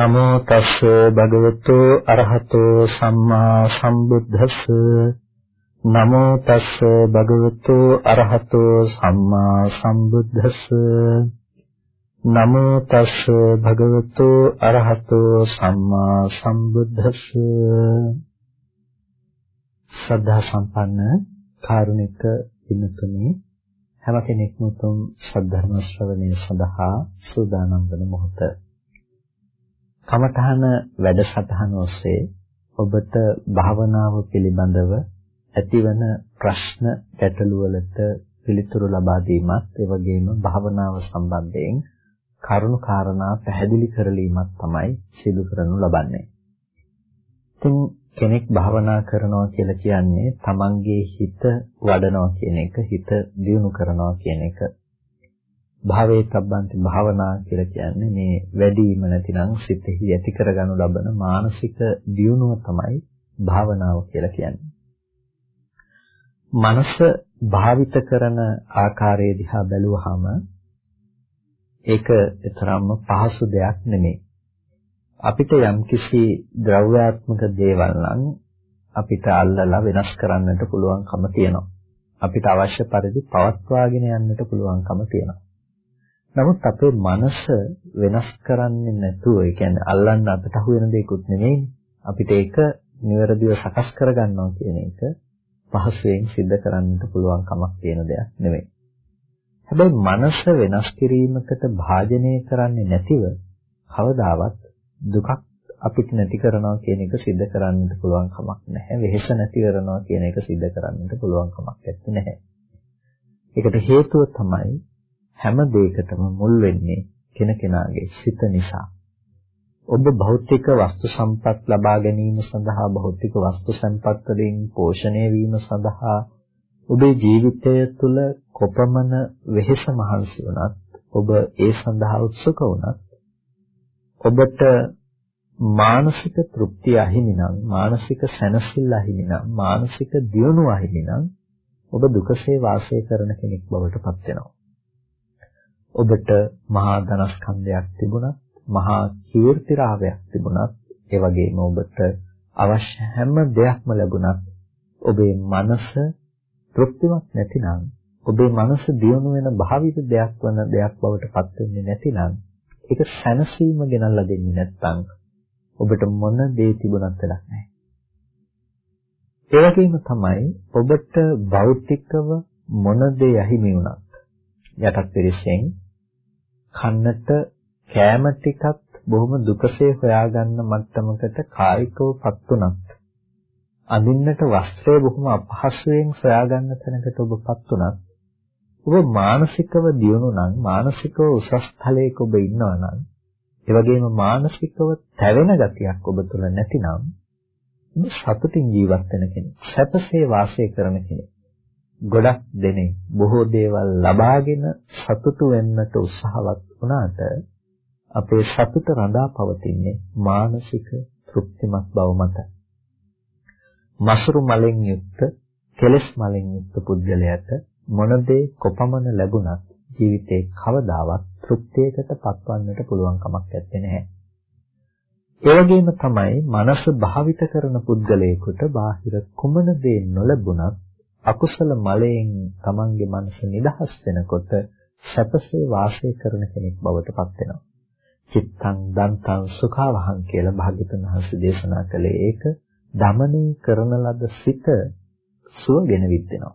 නමෝ තස් භගවතු අරහතෝ සම්මා සම්බුද්දස්ස. නමෝ තස් භගවතු අරහතෝ සම්මා සම්බුද්දස්ස. නමෝ තස් භගවතු අරහතෝ සම්මා සම්බුද්දස්ස. ශ්‍රද්ධා සම්පන්න කාරුණික පින්තුනි හැම කෙනෙක්ම උතුම් සද්ධර්ම ශ්‍රවණය සඳහා සූදානම් වන මොහොත කමඨහන වැඩසටහන ඔස්සේ ඔබට භාවනාව පිළිබඳව ඇතිවන ප්‍රශ්න ගැටළු වලට පිළිතුරු ලබා දීමත් ඒ වගේම භාවනාව සම්බන්ධයෙන් කරුණු කාරණා පැහැදිලි කරලීමක් තමයි සිදු කරනු ලබන්නේ. ඉතින් කෙනෙක් භාවනා කරනවා කියලා කියන්නේ තමන්ගේ හිත වඩනවා කියන එක, හිත දියුණු කරනවා කියන එක. භාවයේ තබ්බන්ති භාවනා කියලා කියන්නේ මේ වැඩිම නැතිනම් සිතෙහි ඇති කරගනු ලබන මානසික දියුණුව තමයි භාවනාව කියලා කියන්නේ. මනස භාවිත කරන ආකාරය දිහා බැලුවහම ඒක තරම්ම පහසු දෙයක් නෙමෙයි. අපිට යම්කිසි ද්‍රව්‍යාත්මක දේවල් නම් අපිට අල්ලලා වෙනස් කරන්නට පුළුවන්කම තියෙනවා. අපිට අවශ්‍ය පරිදි පවත්වාගෙන යන්නට පුළුවන්කම තියෙනවා. නමුත් අපේ මනස වෙනස් කරන්නේ නැතුව, ඒ කියන්නේ අල්ලන්න අපිට අහු වෙන දෙයක්ුත් නෙමෙයි. අපිට ඒක නිවැරදිව සකස් කරගන්නවා කියන එක පහසුවෙන් සිද්ධ කරන්නට පුළුවන් කමක් තියෙන දෙයක් නෙමෙයි. හැබැයි මනස වෙනස් කිරීමකට භාජනය කරන්නේ නැතිව කවදාවත් දුකක් අපිට නැති කරනවා කියන එක සිද්ධ කරන්නට පුළුවන් කමක් නැහැ. වෙහෙස නැති කරනවා කියන එක සිද්ධ කරන්නට පුළුවන් කමක් නැත්තේ නැහැ. ඒකට හේතුව තමයි හැම දෙයකටම මුල් වෙන්නේ කෙනකෙනාගේ සිත නිසා. ඔබ භෞතික වස්තු සම්පත් ලබා ගැනීම සඳහා භෞතික වස්තු සම්පත් වලින් පෝෂණය වීම සඳහා ඔබේ ජීවිතය තුළ කොපමණ වෙහෙස මහන්සි වුණත් ඔබ ඒ සඳහා උත්සුක වුණත් ඔබට මානසික තෘප්තිය අහිමි නම් මානසික සැනසෙල්ල අහිමි නම් මානසික දියුණුව අහිමි නම් ඔබ දුකසේ වාසය කරන කෙනෙක් බවට පත් වෙනවා ඔබට මහා ධනස්කන්ධයක් තිබුණත් මහා කීර්ති රාවයක් තිබුණත් ඒ වගේම ඔබට අවශ්‍ය හැම දෙයක්ම ලැබුණත් ඔබේ මනස තෘප්තිමත් නැතිනම් ඔබේ මනස දියුණු වෙන භාවිත දෙයක් වන දෙයක් බවට පත් වෙන්නේ නැතිනම් ඒක සැනසීම ගෙනල්ලා දෙන්නේ නැත්නම් ඔබට මොන දේ තිබුණත් වැඩක් නැහැ. ඒ වගේම තමයි ඔබට භෞතිකව මොන දේ අහිමි වුණත් යටත් පිරිසෙන් කන්නට කෑම ටිකත් බොහොම දුකසේ හොයාගන්න මට්ටමකට කායිකවපත් උනත් අඳින්නට වස්ත්‍රය බොහොම අපහසුයෙන් සොයාගන්න තැනකට ඔබපත් උනත් ඔබ මානසිකව දියුණු නම් මානසිකව උසස් තලයක ඔබ ඉන්නවා නම් ඒ වගේම මානසිකව තැවෙන ගතියක් ඔබ තුල නැතිනම් ඔබ සතුටින් ජීවත් වෙන කෙනෙක් සැපසේ වාසය කරන කෙනෙක්. ගොඩක් දෙනෙක් බොහෝ දේවල් ලබාගෙන සතුටු වෙන්නට උත්සාහවත් වුණාට අපේ සතුට රඳා පවතින්නේ මානසික තෘප්තිමත් බව මත. මසුරු මලෙන් යුක්ත, කෙලස් මලෙන් යුක්ත පුද්ගලයාට මොන දේ කොපමණ ලැබුණත් ජීවිතේ කවදාවත් තෘප්තියකට පත්වන්නට පුළුවන් කමක් නැත්තේ. ඒ වගේම තමයි මනස භාවිත කරන පුද්ගලයෙකුට බාහිර කුමන දේ නොලැබුණත් අකුසල මලයෙන් තමන්ගේ මනස නිදහස් වෙනකොට සැපසේ වාසය කරන කෙනෙක් බවට පත් වෙනවා. චිත්තං දන්තං සුඛවහං කියලා භාග්‍යතුන් වහන්සේ දේශනා කළේ ඒක දමනය කරන ලද සිත සුවගෙන විද්දෙනවා.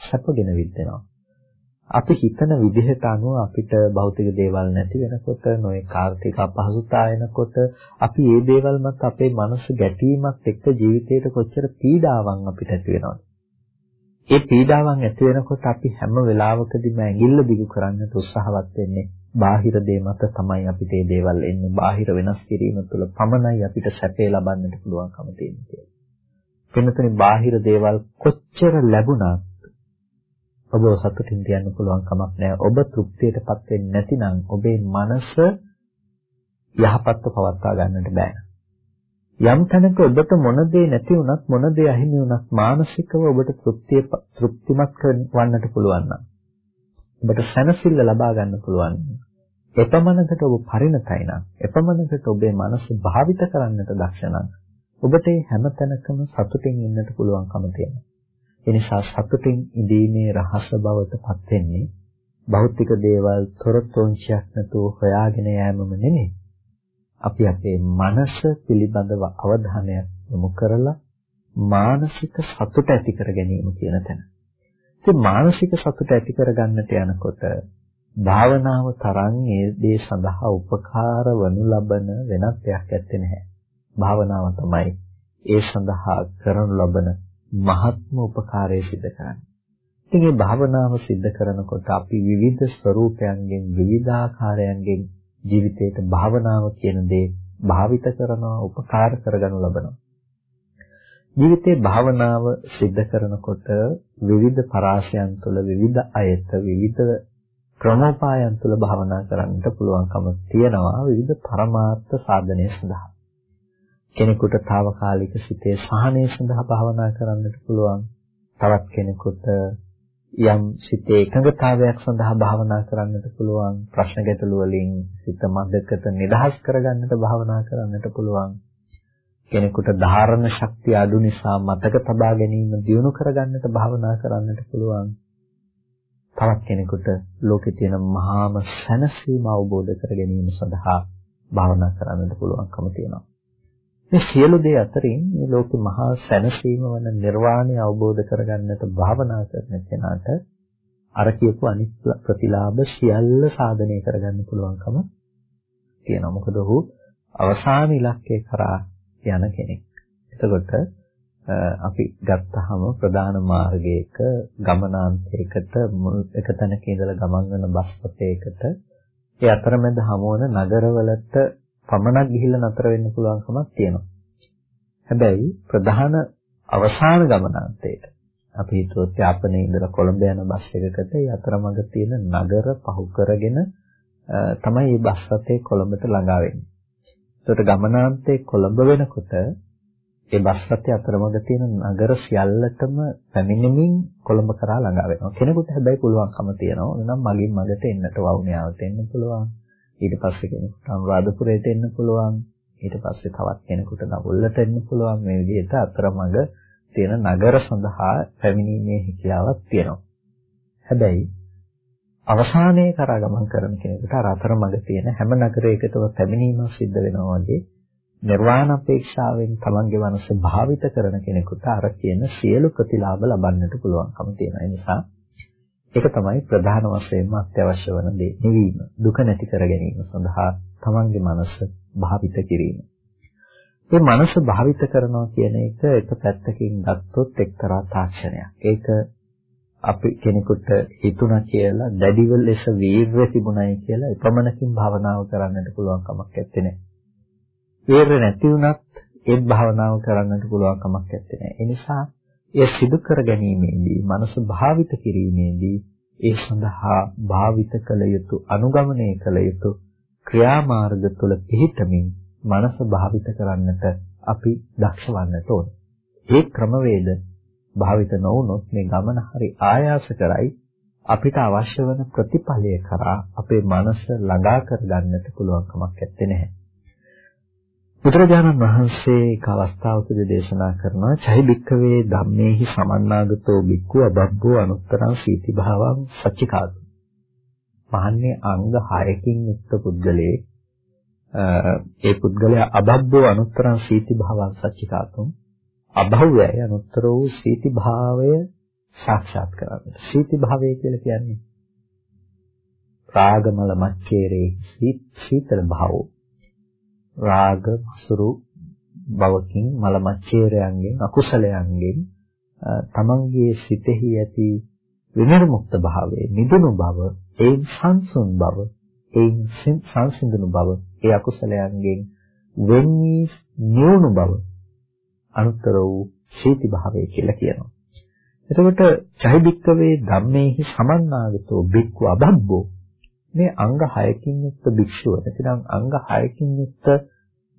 සැපගෙන විද්දෙනවා. අපි හිතන විදිහට අනුව අපිට භෞතික දේවල් නැති වෙනකොට නොයේ කාර්තික අපහසුතා එනකොට අපි මේ දේවල් මත අපේ මනස ගැටීමත් එක්ක ජීවිතේට කොච්චර පීඩාවක් අපිට ඇති වෙනවද ඒ පීඩාවන් ඇති වෙනකොට අපි හැම වෙලාවකදීම ඇඟිල්ල දිගු කරන්නට උත්සාහවත් වෙන්නේ බාහිර දේ මත තමයි අපිට මේ දේවල් එන්නේ බාහිර වෙනස් කිරීම තුළ පමණයි අපිට සැපේ ලබන්නට පුළුවන්කම තියෙන්නේ කියලා. වෙනතනි බාහිර දේවල් කොච්චර ලැබුණත් ඔබ සතුටින් තියන්න පුළුවන් කමක් නැහැ. ඔබ තෘප්තියටපත් වෙන්නේ නැතිනම් ඔබේ මනස යහපත්ව පවත්වා ගන්නට බෑ. යම් තැනක ඔබට මොන දේ නැති වුණත් මොන දේ අහිමි වුණත් මානසිකව ඔබට තෘප්තිය තෘප්තිමත් වන්නට පුළුවන් නම් ඔබට සැනසෙල්ල ලබා ගන්න පුළුවන් එපමණකට ඔබ පරිණතයි නම් එපමණකට ඔබේ මනස භාවිත කරන්නට දක්ෂ නම් ඔබට හැම තැනකම සතුටින් ඉන්නට පුළුවන්කම තියෙනවා. ඒ නිසා සතුටින් ඉඳීමේ රහස බවට පත් වෙන්නේ භෞතික දේවල් තොරතොංචියක් නැතුව හොයාගෙන යෑමම නෙමෙයි. අපි අපේ මනස පිළිබඳව අවධානය යොමු කරලා මානසික සතුට ඇති කර ගැනීම කියන තැන. ඉතින් මානසික සතුට ඇති කර ගන්නට යනකොට භාවනාව තරම් ඒ දේ සඳහා උපකාර වනු ලබන වෙනත් දෙයක් ඇත්තේ නැහැ. භාවනාව තමයි ඒ සඳහා කරනු ලබන මහත්ම උපකාරය සිදු කරන්නේ. ඉතින් මේ භාවනාව සිද්ධ කරනකොට අපි විවිධ ස්වરૂපයන්ගෙන් විවිධාකාරයන්ගෙන් ජීවිතයට භාවනාව කියන දේ භාවිත කරනවා උපකාර කරගනු ලබනවා. ජීවිතේ භාවනාව සිද්ධ කරනකොට විවිධ පරාසයන් තුළ විවිධ අයත විවිධ ක්‍රමෝපායන් තුළ භාවනා කරන්නට පුළුවන්කම තියෙනවා විවිධ පරමාර්ථ සාධනය සඳහා. කෙනෙකුට తాවකාලික සිතේ සහනය සඳහා භාවනා කරන්නට පුළුවන්. තවත් කෙනෙකුට යම් සිතේ එකඟතාවයක් සඳහා භාවනා කරන්නට පුළුවන්. ප්‍රශ්න ගැටළු වලින් සිත මන්දකට නිදහස් කරගන්නට භාවනා කරන්නට පුළුවන්. කෙනෙකුට ධාරණ ශක්තිය අඩු නිසා මතක තබා ගැනීම දියුණු කරගන්නට භාවනා කරන්නට පුළුවන්. තවත් කෙනෙකුට ලෝකේ තියෙන මහාම සැනසීම අවබෝධ කර ගැනීම සඳහා භාවනා කරන්නට පුළුවන්කම තියෙනවා. මේ සියලු දේ අතරින් මේ ලෝකේ මහා සැනසීම වන නිර්වාණය අවබෝධ කරගන්නට භාවනා කරන කෙනාට අර කියපු අනිත් ප්‍රතිලාභ සියල්ල සාධනය කරගන්න පුළුවන්කම තියෙනවා. මොකද ඔහු අවසාන ඉලක්කය කරා යන කෙනෙක්. එතකොට අපි ගත්තහම ප්‍රධාන මාර්ගයක ගමනාන්තයකට එක තැනක ඉඳලා ගමන් කරන බස් රථයකට ඒ අතරමැද හමුවන නගරවලට පමණක් ගිහිල්ලා නතර වෙන්න පුළුවන්කමක් තියෙනවා. හැබැයි ප්‍රධාන අවසාන ගමනාන්තයට අපි හිතුවොත් යාපනයේ ඉඳලා කොළඹ යන බස් එකකට ඒ අතරමඟ තියෙන නගර පහු කරගෙන තමයි මේ බස් රථය කොළඹට ළඟා වෙන්නේ. ඒකට ගමනාන්තයේ කොළඹ වෙනකොට ඒ බස් රථය අතරමඟ තියෙන නගර සියල්ලටම පැමිණෙමින් කොළඹ කරා ළඟා වෙනවා. කෙනෙකුට හැබැයි පුළුවන්කම තියෙනවා. එනම් මගින් මගට එන්නට වවුනියාවට එන්න පුළුවන්. ඊට පස්සේ කෙනෙකුට අනුරාධපුරයට එන්න පුළුවන්. ඊට පස්සේ තවත් කෙනෙකුට නවුල්ලට එන්න පුළුවන්. මේ විදිහට අතරමඟ තියෙන නගර සඳහා පැමිණීමේ හැකියාවක් තියෙනවා. හැබැයි අවසානයේ කරා ගමන් කරන කෙනෙකුට අර අතරමඟ තියෙන හැම නගරයකටම පැමිණීමක් සිද්ධ වෙනවා වගේ නිර්වාණ අපේක්ෂාවෙන් තමන්ගේ මනස භාවිත කරන කෙනෙකුට අර කියන සියලු ප්‍රතිලාභ ලබන්නට පුළුවන්කම තියෙනවා. ඒ නිසා ඒක තමයි ප්‍රධාන වශයෙන්ම අත්‍යවශ්‍ය වන දේ. නිවීම, දුක නැති කර ගැනීම සඳහා තමන්ගේ මනස භාවිත කිරීම. මේ මනස භාවිත කරනවා කියන එක එක පැත්තකින් ගත්තොත් එක්තරා තාක්ෂණයක්. ඒක අපි කෙනෙකුට හිතුණා කියලා දැඩිව ලෙස වීර්ය තිබුණයි කියලා එපමණකින් භාවනාව කරන්නට පුළුවන් කමක් නැත්තේ. වීරය නැති වුණත් ඒත් භාවනාව කරන්නට පුළුවන් කමක් නැත්තේ. ඒ නිසා එය සිදු කර ගැනීමේදී මනස භාවිත කිරීමේදී ඒ සඳහා භාවිත කළ යුතු අනුගමනය කළ යුතු ක්‍රියාමාර්ග තුළ පිහිටමින් මනස භාවිත කරන්නට අපි දක්ෂ වන්නට ඕන. ඒ ක්‍රමවේද භාවිත නොවුනොත් මේ ගමන හරි ආයාස කරයි අපිට අවශ්‍ය වන ප්‍රතිඵලය කරා අපේ මනස ළඟා කරගන්නට පුළුවන් කමක් නැත්තේ නැහැ. බුදුරජාණන් වහන්සේ එක අවස්ථාවකදී දේශනා කරනවා චෛ බික්කවේ ධම්මේහි සමන්නාගතෝ බික්ඛු අබබ්බෝ අනුත්තරං සීති භාවං සච්චිකාතු. මහන්නේ අංග 6කින් යුක්ත පුද්ගලයේ ඒ පුද්ගලයා අබබ්බෝ අනුත්තරං සීති භාවං සච්චිකාතුම් අභව්‍යය අනුත්තර වූ සීති භාවය සාක්ෂාත් කරගන්න. සීති භාවය කියලා කියන්නේ රාගමල මච්චේරේ සීතල භාවෝ රාග සුරු බවකින් මල මච්චේරයන්ගෙන් අකුසලයන්ගෙන් තමන්ගේ සිතෙහි ඇති විනිර්මුක්ත භාවයේ නිදුණු බව ඒ සංසුන් බව ඒ සංසිඳුණු බව ඒ අකුසලයන්ගෙන් වෙන්නේ නිවුණු බව අනුත්තර වූ සීති භාවය කියලා කියනවා. එතකොට චෛබික්කවේ ධම්මේහි සමන්නාගතෝ බික්ඛු අබබ්බෝ මේ අංග 6කින් යුක්ත භික්ෂුව නැතිනම් අංග 6කින් යුක්ත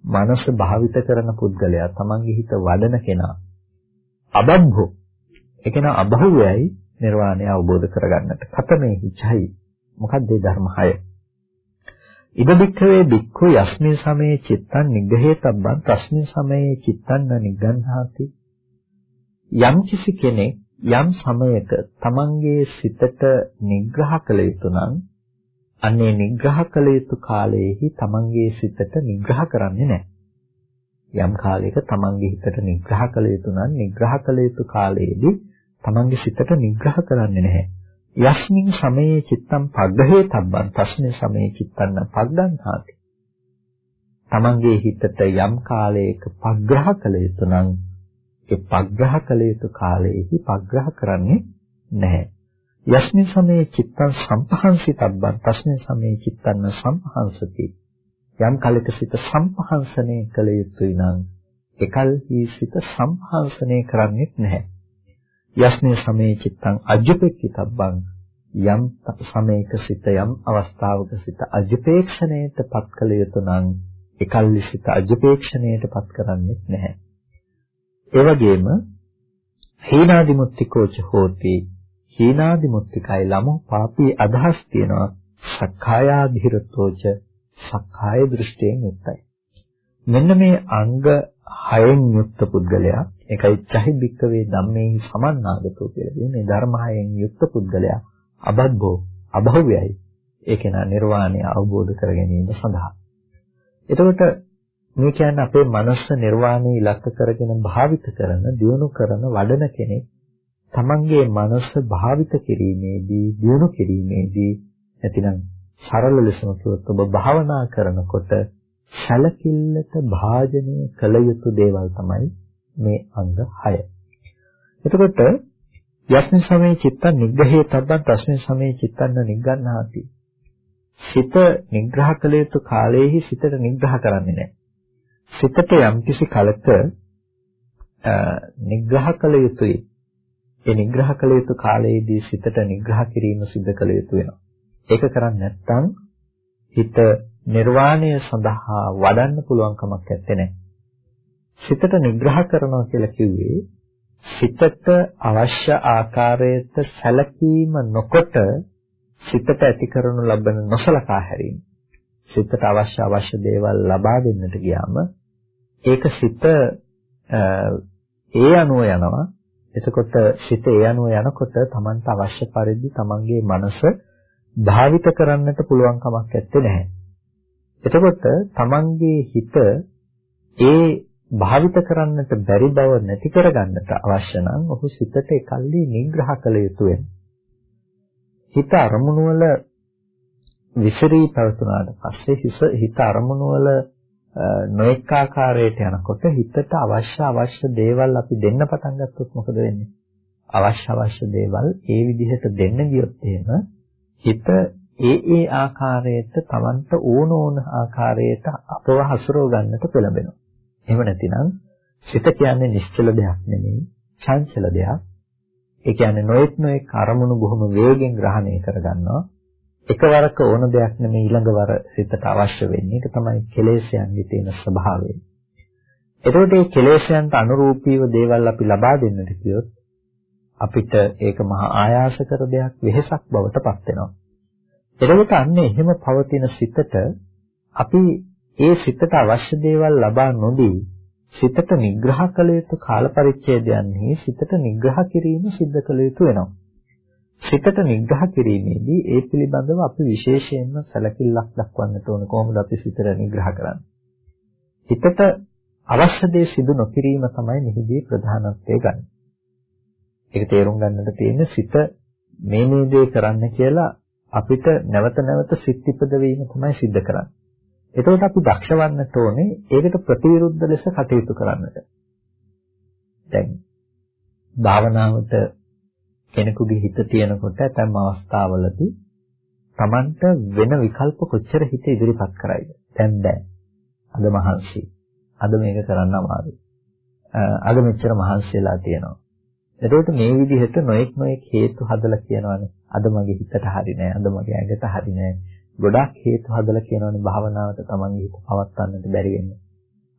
මනස භාවිත කරන පුද්ගලයා තමන්ගේ හිත වඩන කෙනා අබබ්බෝ. ඒ කෙනා අභව්‍යයි නිර්වාණය අවබෝධ කරගන්නට. කතමේ හිචයි මොකක්ද මේ ධර්ම 6 ඉද බික්ඛවේ බික්ඛු යස්මින් සමයේ චිත්තං නිග්‍රහේතබ්බං තස්මින් සමයේ චිත්තං නිග්ගන්හාති යම් කිසි කෙනෙක් යම් සමයක තමන්ගේ සිතට නිග්‍රහ කළ යුතු නම් අන්නේ නිග්‍රහ කළ යුතු කාලයේහි තමන්ගේ සිතට නිග්‍රහ කරන්නේ නැහැ. යම් කාලයක තමන්ගේ හිතට නිග්‍රහ කළ යුතු නම් නිග්‍රහ කළ යුතු කාලයේදී තමන්ගේ සිතට නිග්‍රහ කරන්නේ නැහැ. යස්මින් සමයේ චිත්තම් පග්ගහේ තබ්බන් තස්මින් සමයේ චිත්තන්න පග්ගන්හාති. තමන්ගේ හිතට යම් කාලයක පග්‍රහ කළ යුතු නම් ඒ පග්‍රහ කළ යුතු කාලයේහි පග්‍රහ කරන්නේ නැහැ. යස්මින් සමයේ චිත්තං සම්පහන්සිතබ්බං තස්මින් සමයේ චිත්තං සම්පහන්සති. යම් කලක සිත සම්පහන්සනය කළ යුතුයි නම් එකල්හි සිත සම්පහන්සනය කරන්නේ නැහැ. යස්මින් සමයේ චිත්තං අජ්ජපෙක්කිතබ්බං යම් සමයක සිත යම් අවස්ථාවක සිත අජ්ජපේක්ෂණයට පත් කළ යුතු නම් එකල්හි සිත අජ්ජපේක්ෂණයට පත් කරන්නේ නැහැ. ඒ වගේම හීනාදිමුත්තිකෝච හෝති හීනාදිමුත්තිකයි ළමෝ පාපී අදහස් තියනවා. සක්කායාධිරතෝච සක්කාය දෘෂ්ටියෙන් යුක්තයි. මෙන්න මේ අංග හයෙන් යුක්ත පුද්ගලයා ඒකයි චහිබ්බික්කවේ ධම්මේ සමන්නාගතෝ කියලා කියන්නේ. ධර්ම හයෙන් යුක්ත පුද්ගලයා අබද්දෝ අභව්‍යයි. ඒ කෙනා නිර්වාණය අවබෝධ කර ගැනීම සඳහා. එතකොට මේ කියන්නේ අපේ මනස නිර්වාණය ඉලක්ක කරගෙන භාවිත කරන, දියුණු කරන, වඩන කෙනෙක් තමන්ගේ මනස භාවිත කිරීමේදී, දියුණු කිරීමේදී නැතිනම් සරල ලෙසම කිව්වොත් ඔබ භාවනා කරනකොට සැලකිල්ලට භාජනය කළ යුතු දේවල් තමයි මේ අංග 6. එතකොට යස්මින් සමේ චිත්තං නිග්‍රහේ තබ්බන් තස්මින් සමේ චිත්තං නිග්ගන්නාති. සිත නිග්‍රහ කළ යුතු කාලයේහි සිතට නිග්‍රහ කරන්නේ නැහැ. සිතට යම්කිසි කලක නිග්‍රහ කළ යුතුයි. ඒ නිග්‍රහ කළ යුතු කාලයේදී සිතට නිග්‍රහ කිරීම සිදු කළ යුතු වෙනවා. ඒක කරන්නේ නැත්නම් හිත නිර්වාණය සඳහා වඩන්න පුළුවන් කමක් නැත්තේ. සිතට නිග්‍රහ කරනවා කියලා කිව්වේ සිතට අවශ්‍ය ආකාරයට සැලකීම නොකොට සිතට ඇති කරනු ලබන නොසලකා හැරීම. සිතට අවශ්‍ය අවශ්‍ය දේවල් ලබා දෙන්නට ගියාම ඒක සිත ඒ අනුව යනවා. එතකොට සිත ඒ අනුව යනකොට Tamanට අවශ්‍ය පරිදි Tamanගේ මනස භාවිත කරන්නට පුළුවන් කමක් නැත්තේ. එතකොට Tamanගේ හිත ඒ භාවිත කරන්නට බැරි බව නැති කරගන්නට අවශ්‍ය නම් ඔහු සිතට එකල්ලි නිග්‍රහ කළ යුතු වෙනවා. හිත අරමුණු වල විසිරී පැවතුනාට පස්සේ හිත අරමුණු වල නොඑක ආකාරයට යනකොට හිතට අවශ්‍ය අවශ්‍ය දේවල් අපි දෙන්න පටන් ගත්තොත් මොකද වෙන්නේ? අවශ්‍ය අවශ්‍ය දේවල් ඒ විදිහට දෙන්න ගියොත් එහෙම හිත ඒ ඒ ආකාරයට Tamanට ඕන ඕන ආකාරයට අපව හසුරව ගන්නට පෙළඹෙනවා. එහෙම නැතිනම් සිත කියන්නේ නිශ්චල දෙයක් නෙමෙයි, චංචල දෙයක්. ඒ කියන්නේ නොඑක් නොඑක් අරමුණු බොහොම වේගෙන් ග්‍රහණය කරගන්නවා. එකවරක ඕන දෙයක් නෙමෙයි ඊළඟවර සිතට අවශ්‍ය වෙන්නේ. ඒක තමයි කෙලෙස්යන්ගේ තියෙන ස්වභාවය. එතකොට මේ කෙලෙස්යන්ට අනුරූපීව දේවල් අපි ලබා දෙන්නට කියොත් අපිට ඒක මහා ආයාසකර දෙයක් වෙහසක් බවට පත් වෙනවා. එතකොට අන්නේ එහෙම පවතින සිතට අපි ඒ සිතට අවශ්‍ය දේවල් ලබා නොදී සිතට නිග්‍රහ කළ යුතු කාල පරිච්ඡේදයන්හි සිතට නිග්‍රහ කිරීම සිද්ධ කළ යුතු වෙනවා. සිතට නිග්‍රහ කිරීමේදී ඒ පිළිබඳව අපි විශේෂයෙන්ම සැලකිල්ලක් දක්වන්නට ඕන කොහොමද අපි සිතට නිග්‍රහ කරන්නේ. හිතට අවශ්‍ය දේ සිදු නොකිරීම තමයි මෙහිදී ප්‍රධානත්වය ගන්න. ඒක තේරුම් ගන්නට තියෙන්නේ සිත මේ මේ දේ කරන්න කියලා අපිට නැවත නැවත සිත් ඉපදවීම තමයි සිද්ධ කරන්නේ. එතකොට අපි දක්ෂ වන්නට ඕනේ ඒකට ප්‍රතිවිරුද්ධ ලෙස කටයුතු කරන්නට. දැන් භාවනාවට කෙනෙකුගේ හිත තියෙනකොට ඇතැම් අවස්ථාවලදී Tamanට වෙන විකල්ප කොච්චර හිත ඉදිරිපත් කරයිද? දැන් බෑ. අද මහන්සි. අද මේක කරන්න අමාරුයි. අද මෙච්චර මහන්සිලා තියෙනවා. එතකොට මේ විදිහට නොඑක් නොඑක් හේතු හදලා කියනවානේ. අද මගේ හිතට හරි නෑ. අද මගේ ඇඟට හරි නෑ. ගොඩක් හේතු හදලා කියනවානේ භාවනාවට Tamanගේ හිත පවත්වන්නට බැරි වෙන්නේ.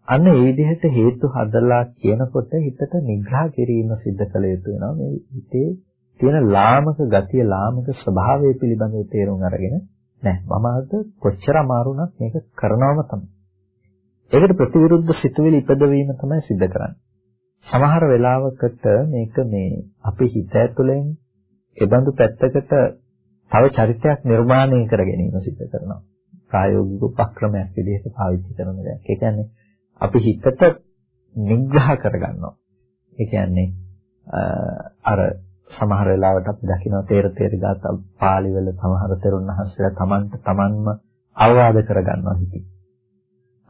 අන්න ඒ විදිහට හේතු හදලා කියනකොට හිතට නිග්‍රහ කිරීම සිද්ධ කළ යුතු වෙනවා. මේ හිතේ තියෙන ලාමක ගතිය ලාමක ස්වභාවය පිළිබඳව තේරුම් අරගෙන නෑ මම අද කොච්චර අමාරු වුණත් මේක කරනවම තමයි. ඒකට ප්‍රතිවිරුද්ධ සිතුවිලි ඉපදවීම තමයි සිද්ධ කරන්නේ. සමහර වෙලාවකට මේක මේ අපි හිත ඇතුලෙන් ඒබඳු පැත්තකට තව චරිතයක් නිර්මාණය කර ගැනීම සිද්ධ කරනවා. ප්‍රායෝගික උපක්‍රමයක් විදිහට පාවිච්චි කරන දෙයක්. ඒ කියන්නේ අපි හිතට නිග්‍රහ කරගන්නවා. ඒ කියන්නේ අර සමහර වෙලාවට අපි දකිනවා තේර තේර ගාත පාළි වල සමහර තෙරුන් වහන්සේලා Tamanට Tamanම අවවාද කරගන්නවා හිතින්.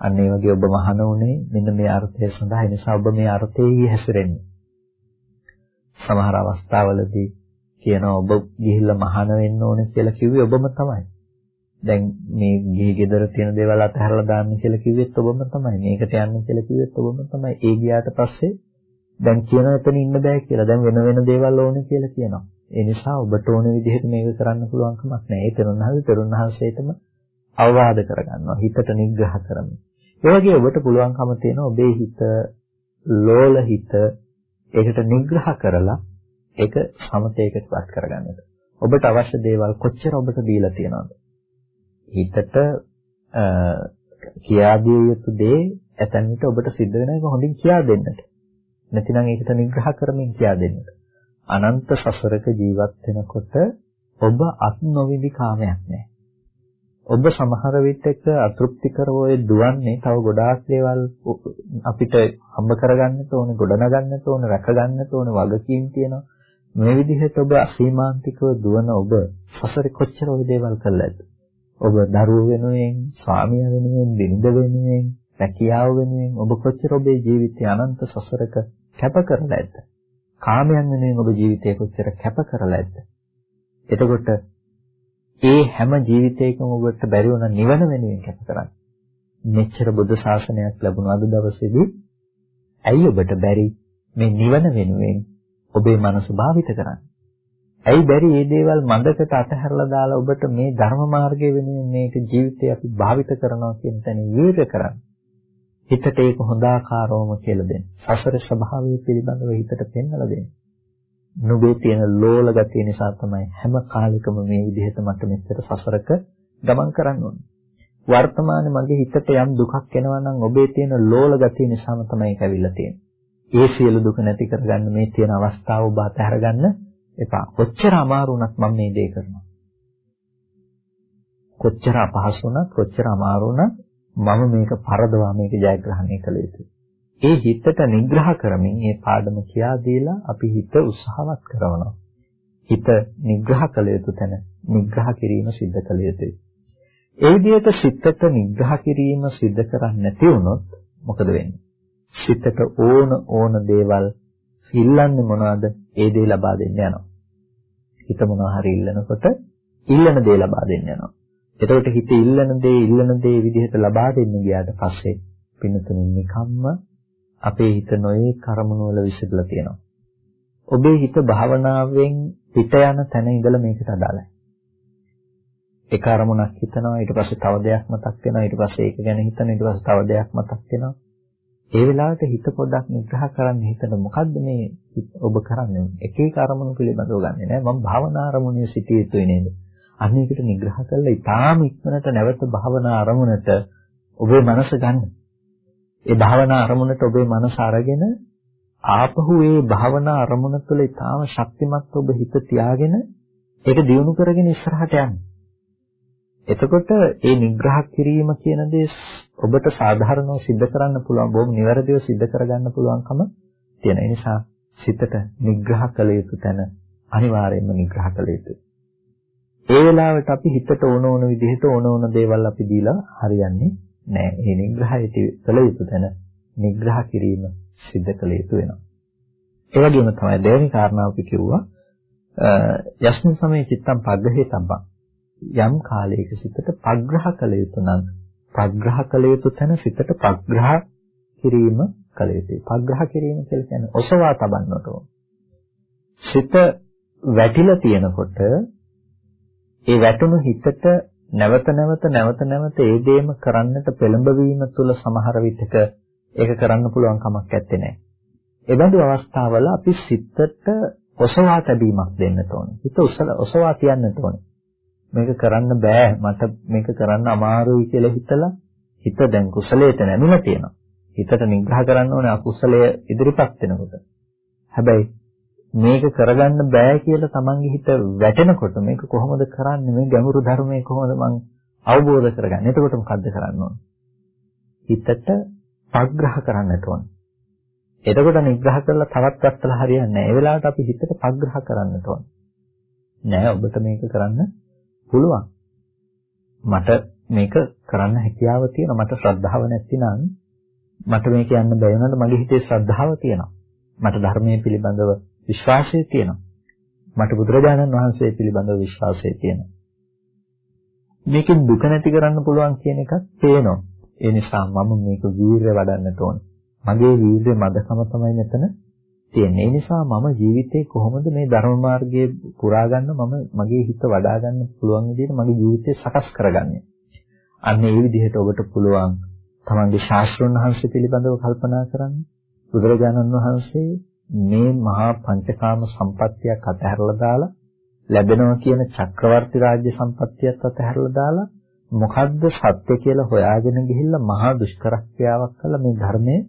අන්න ඒ වගේ ඔබ මහාන උනේ මෙන්න මේ අර්ථය සඳහා ඒ නිසා ඔබ මේ අර්ථයේ හැසිරෙන්නේ. සමහර අවස්ථාවලදී කියනවා ඔබ ගිහිල්ලා මහාන වෙන්න ඕනේ කියලා කිව්වේ ඔබම තමයි. දැන් මේ ගිහි ගෙදර තියෙන දේවල් අතහැරලා දාන්න කියලා කිව්වෙත් ඔබම තමයි. මේකට යන්න කියලා කිව්වෙත් ඔබම තමයි. ඒ ගියාට පස්සේ දැන් කියන එතන ඉන්න බෑ කියලා. දැන් වෙන වෙන දේවල් ඕනේ කියලා කියනවා. ඒ නිසා ඔබට ඕන විදිහට මේක කරන්න පුළුවන් කමක් නැහැ. ඒ තරුණහල් තරුණහන්සේටම අවවාද කරගන්නවා. හිතට නිග්‍රහ කරමින්. ඒ වගේ ඔබට පුළුවන්කම තියෙන ඔබේ හිත ලෝල හිත ඒකට නිග්‍රහ කරලා ඒක සමතේකටපත් කරගන්නට. ඔබට අවශ්‍ය දේවල් කොච්චර ඔබට දීලා තියෙනවද? හිතට කියා දිය යුතු දේ ඇතැම් විට ඔබට සිද්ධ වෙන එක හොඳින් කියා දෙන්නට. නැතිනම් ඒකට නිග්‍රහ කරමින් කියා දෙන්නට. අනන්ත සසරක ජීවත් වෙනකොට ඔබ අත් නොවිදි කාමයක් නැහැ. ඔබ සමහර විටක අතෘප්තිකරව ඔය දුවන්නේ තව ගොඩාක් දේවල් අපිට හම්බ කරගන්නට ඕනේ, ගොඩනගන්නට ඕනේ, රැකගන්නට ඕනේ, වගකීම් තියෙනවා. මේ විදිහට ඔබ අසීමාන්තිකව දුවන ඔබ සසරේ කොච්චර ඔය දේවල් කළාද? ඔබ දරුවෝ වෙනුවෙන්, ස්වාමියා වෙනුවෙන්, බිරිඳ වෙනුවෙන්, රැකියාව වෙනුවෙන් ඔබ කොච්චර ඔබේ ජීවිතය අනන්ත සසරක කැප කරලා ඇද්ද? කාමයන් වෙනුවෙන් ඔබ ජීවිතය කොච්චර කැප කරලා ඇද්ද? එතකොට ඒ හැම ජීවිතයකම ඔබට බැරි වුණ නිවන වෙනුවෙන් කැප කරන්න. මෙච්චර බුදු ශාසනයක් ලැබුණ අද දවසේදී ඇයි ඔබට බැරි මේ නිවන වෙනුවෙන් ඔබේ මනස භාවිත කරන්න? ඇයි බැරි මේ දේවල් මඳකට අතහැරලා දාලා ඔබට මේ ධර්ම මාර්ගය වෙනුවෙන් මේක ජීවිතේ අපි භාවිත කරනවා කියන තැන වීර කරන්න. හිතට ඒක හොඳාකාරවම කියලා දෙන්න. සසර ස්වභාවය පිළිබඳව හිතට පෙන්වලා දෙන්න. නුඹේ තියෙන ලෝල ගතිය නිසා තමයි හැම කාලෙකම මේ විදිහට මට මෙච්චර සසරක ගමන් කරන්න ඕනේ. වර්තමානයේ මගේ හිතට යම් දුකක් එනවා නම් ඔබේ තියෙන ලෝල ගතිය නිසාම තමයි ඒක ඇවිල්ලා තියෙන්නේ. ඒ සියලු දුක නැති කරගන්න මේ තියෙන අවස්ථාව ඔබ අතහැරගන්න එපා. කොච්චර අමාරු වුණත් මම මේ දේ කරනවා. කොච්චර අපහසු වුණත් කොච්චර අමාරු වුණත් මම මේක පරදවා මේක ජයග්‍රහණය කළ යුතුයි. ඒ හිතට නිග්‍රහ කරමින් මේ පාඩම කියා දීලා අපි හිත උත්සාහවත් කරනවා. හිත නිග්‍රහ කළ යුතු තැන නිග්‍රහ කිරීම සිද්ධ කළ යුතුයි. ඒ විදිහට සිතට නිග්‍රහ කිරීම සිද්ධ කරන්නේ නැති වුණොත් මොකද වෙන්නේ? සිතට ඕන ඕන දේවල් ඉල්ලන්නේ මොනවද? ඒ දේ ලබා දෙන්න යනවා. හිත මොනවා හරි ඉල්ලනකොට ඉල්ලන දේ ලබා දෙන්න යනවා. එතකොට හිත ඉල්ලන දේ ඉල්ලන දේ විදිහට ලබා දෙන්න ගියාට පස්සේ පින්නතුනේ නිකම්ම අපේ හිත නොයේ කර්මන වල විසිරලා තියෙනවා. ඔබේ හිත භාවනාවෙන් පිට යන තැන ඉඳලා මේකට අදාළයි. ඒ කර්මණක් හිතනවා ඊට පස්සේ තව දෙයක් මතක් වෙනවා ඊට පස්සේ ඒක ගැන හිතන ඊට පස්සේ තව දෙයක් මතක් වෙනවා. ඒ වෙලාවට හිත පොඩ්ඩක් නිග්‍රහ කරන්න හිතන මොකද්ද මේ ඔබ කරන්නේ? එක එක අරමුණු පිළිබඳව ගන්නෙ නෑ. මම භාවනා අරමුණේ සිටිය යුතුයි නේද? අන්න ඒකට නිග්‍රහ කරලා ඊටාම ඉක්මනට නැවත භාවනා අරමුණට ඔබේ මනස ගන්න. ඒ භාවනා අරමුණට ඔබේ මනස අරගෙන ආපහු ඒ භාවනා අරමුණ තුළ ඊටාම ශක්තිමත් ඔබ හිත තියාගෙන ඒක දියුණු කරගෙන ඉස්සරහට යන්න. එතකොට ඒ නිග්‍රහ කිරීම කියන දේ ඔබට සාධාරණව सिद्ध කරන්න පුළුවන් බොහොම නිවැරදිව सिद्ध කරගන්න පුළුවන්කම තියෙන නිසා සිතට නිග්‍රහ කළ යුතු තැන අනිවාර්යයෙන්ම නිග්‍රහ කළ යුතුයි. ඒ වෙලාවට අපි හිතට ඕන ඕන විදිහට ඕන ඕන දේවල් අපි දීලා හරියන්නේ නැහැ. මේ නිග්‍රහය කළ යුතු තැන නිග්‍රහ කිරීම සිද්ධ කළ යුතු වෙනවා. ඒ වගේම තමයි දෙවෙනි කාරණාව අපි කිව්වා යස්මින් සමේ චිත්තම් පග්‍රහේ තබ්බං යම් කාලයක සිතට පග්‍රහ කළ යුතු නම් පග්‍රහ කළ යුතු තැන සිතට පග්‍රහ කිරීම කළ යුතුයි. පග්‍රහ කිරීම කියලා කියන්නේ ඔසවා තබන්නට ඕන. සිත වැටිලා තියෙනකොට ඒ වැටුණු හිතට නැවත නැවත නැවත නැවත ඒ දේම කරන්නට පෙළඹවීම තුළ සමහර විටක ඒක කරන්න පුළුවන් කමක් නැත්තේ නෑ. ඒ බඳු අවස්ථාවල අපි සිතට ඔසවා තැබීමක් දෙන්න ඕනේ. හිත ඔසවා තියන්නට ඕනේ. මේක කරන්න බෑ මට මේක කරන්න අමාරුයි කියලා හිතලා හිත දැන් කුසලයට නැමිලා තියෙනවා. හිතට නිග්‍රහ කරන්න ඕනේ අකුසලය ඉදිරිපත් වෙනකොට. හැබැයි මේක කරගන්න බෑ කියලා තමන්ගේ හිත වැටෙනකොට මේක කොහොමද කරන්නේ මේ ගැඹුරු ධර්මයේ කොහොමද මං අවබෝධ කරගන්නේ? එතකොට මොකද්ද කරන්න ඕනේ? හිතට පග්‍රහ කරන්නට ඕනේ. එතකොට නිග්‍රහ කරලා තවත් වත්තලා හරියන්නේ නැහැ. ඒ වෙලාවට අපි හිතට පග්‍රහ කරන්නට ඕනේ. නෑ ඔබට මේක කරන්න පුළුවන්. මට මේක කරන්න හැකියාව තියෙනවා. මට ශ්‍රද්ධාව නැතිනම් මට මේක යන්න බැරි වුණාට මගේ හිතේ ශ්‍රද්ධාව තියෙනවා. මට ධර්මයේ පිළිබඳව විශ්වාසය තියෙනවා. මට බුදුරජාණන් වහන්සේ පිළිබඳව විශ්වාසය තියෙනවා. මේකෙන් දුක නැති කරන්න පුළුවන් කියන එකත් පේනවා. ඒ නිසා මම මේක වීරය වඩන්නට ඕන. මගේ වීරය මදකම තමයි මෙතන තියෙන්නේ. ඒ නිසා මම ජීවිතේ කොහොමද මේ ධර්ම මාර්ගයේ පුරා ගන්න මම මගේ හිත වඩා ගන්න පුළුවන් විදිහට මගේ ජීවිතය සකස් කරගන්නේ. අන්න ඒ විදිහට ඔබට පුළුවන් තමන්ගේ ශාස්ත්‍රඥ වහන්සේ පිළිබඳව කල්පනා කරන්න. බුදුරජාණන් වහන්සේ මේ මහා පංචකාම සම්පත්තියක් අතහැරලා දාලා ලැබෙනවා කියන චක්‍රවර්ති රාජ්‍ය සම්පත්තියත් අතහැරලා දාලා මොකද්ද සත්‍ය කියලා හොයාගෙන ගිහිල්ලා මහා දුෂ්කර ක්‍රියාවක් කළා මේ ධර්මයේ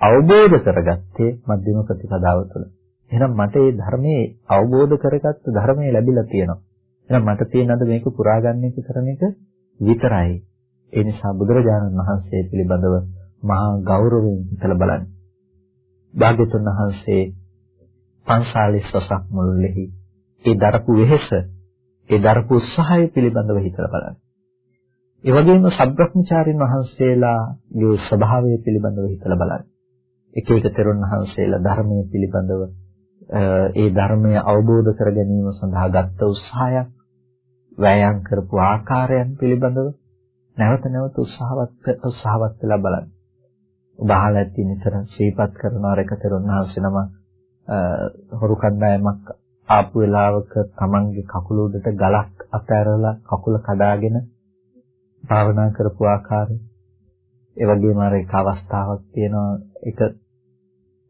අවබෝධ කරගත්තේ මධ්‍යම ප්‍රතිපදාව තුළ. එහෙනම් මට මේ ධර්මයේ අවබෝධ කරගත්ත ධර්මයේ ලැබිලා තියෙනවා. එහෙනම් මට තියෙන අද මේක පුරාගන්න එක කරන එක විතරයි. ඒ නිසා බුදුරජාණන් වහන්සේ පිළිබඳව මහා ගෞරවයෙන් හිතලා බලන්න. භාග්‍යතුන් වහන්සේ 45 වසක් මුළුල්ලේහි ඒ දරපු වෙහෙස, ඒ දරපු උත්සාහය පිළිබඳව හිතලා බලන්න. ඒ වගේම සබ්‍රහ්මචාරින් වහන්සේලාගේ ස්වභාවය පිළිබඳව හිතලා බලන්න. එක එක තෙරුන් වහන්සේලා ධර්මයේ පිළිබඳව ඒ ධර්මය අවබෝධ කර ගැනීම සඳහා ගත්ත උත්සාහයක් වෑයම් කරපු ආකාරයන් පිළිබඳව නැවත නැවත උත්සාහවත් උත්සාහවත් වෙලා බලන්න. ඔබ අහලා ඇති නිතර ශ්‍රීපත් කරන අරකතරුන් වහන්සේ නම හොරු කණ්ඩායමක් ආපු වෙලාවක තමන්ගේ කකුල උඩට ගලක් අතෑරලා කකුල කඩාගෙන භාවනා කරපු ආකාරය ඒ වගේම අර එක අවස්ථාවක් තියෙනවා එක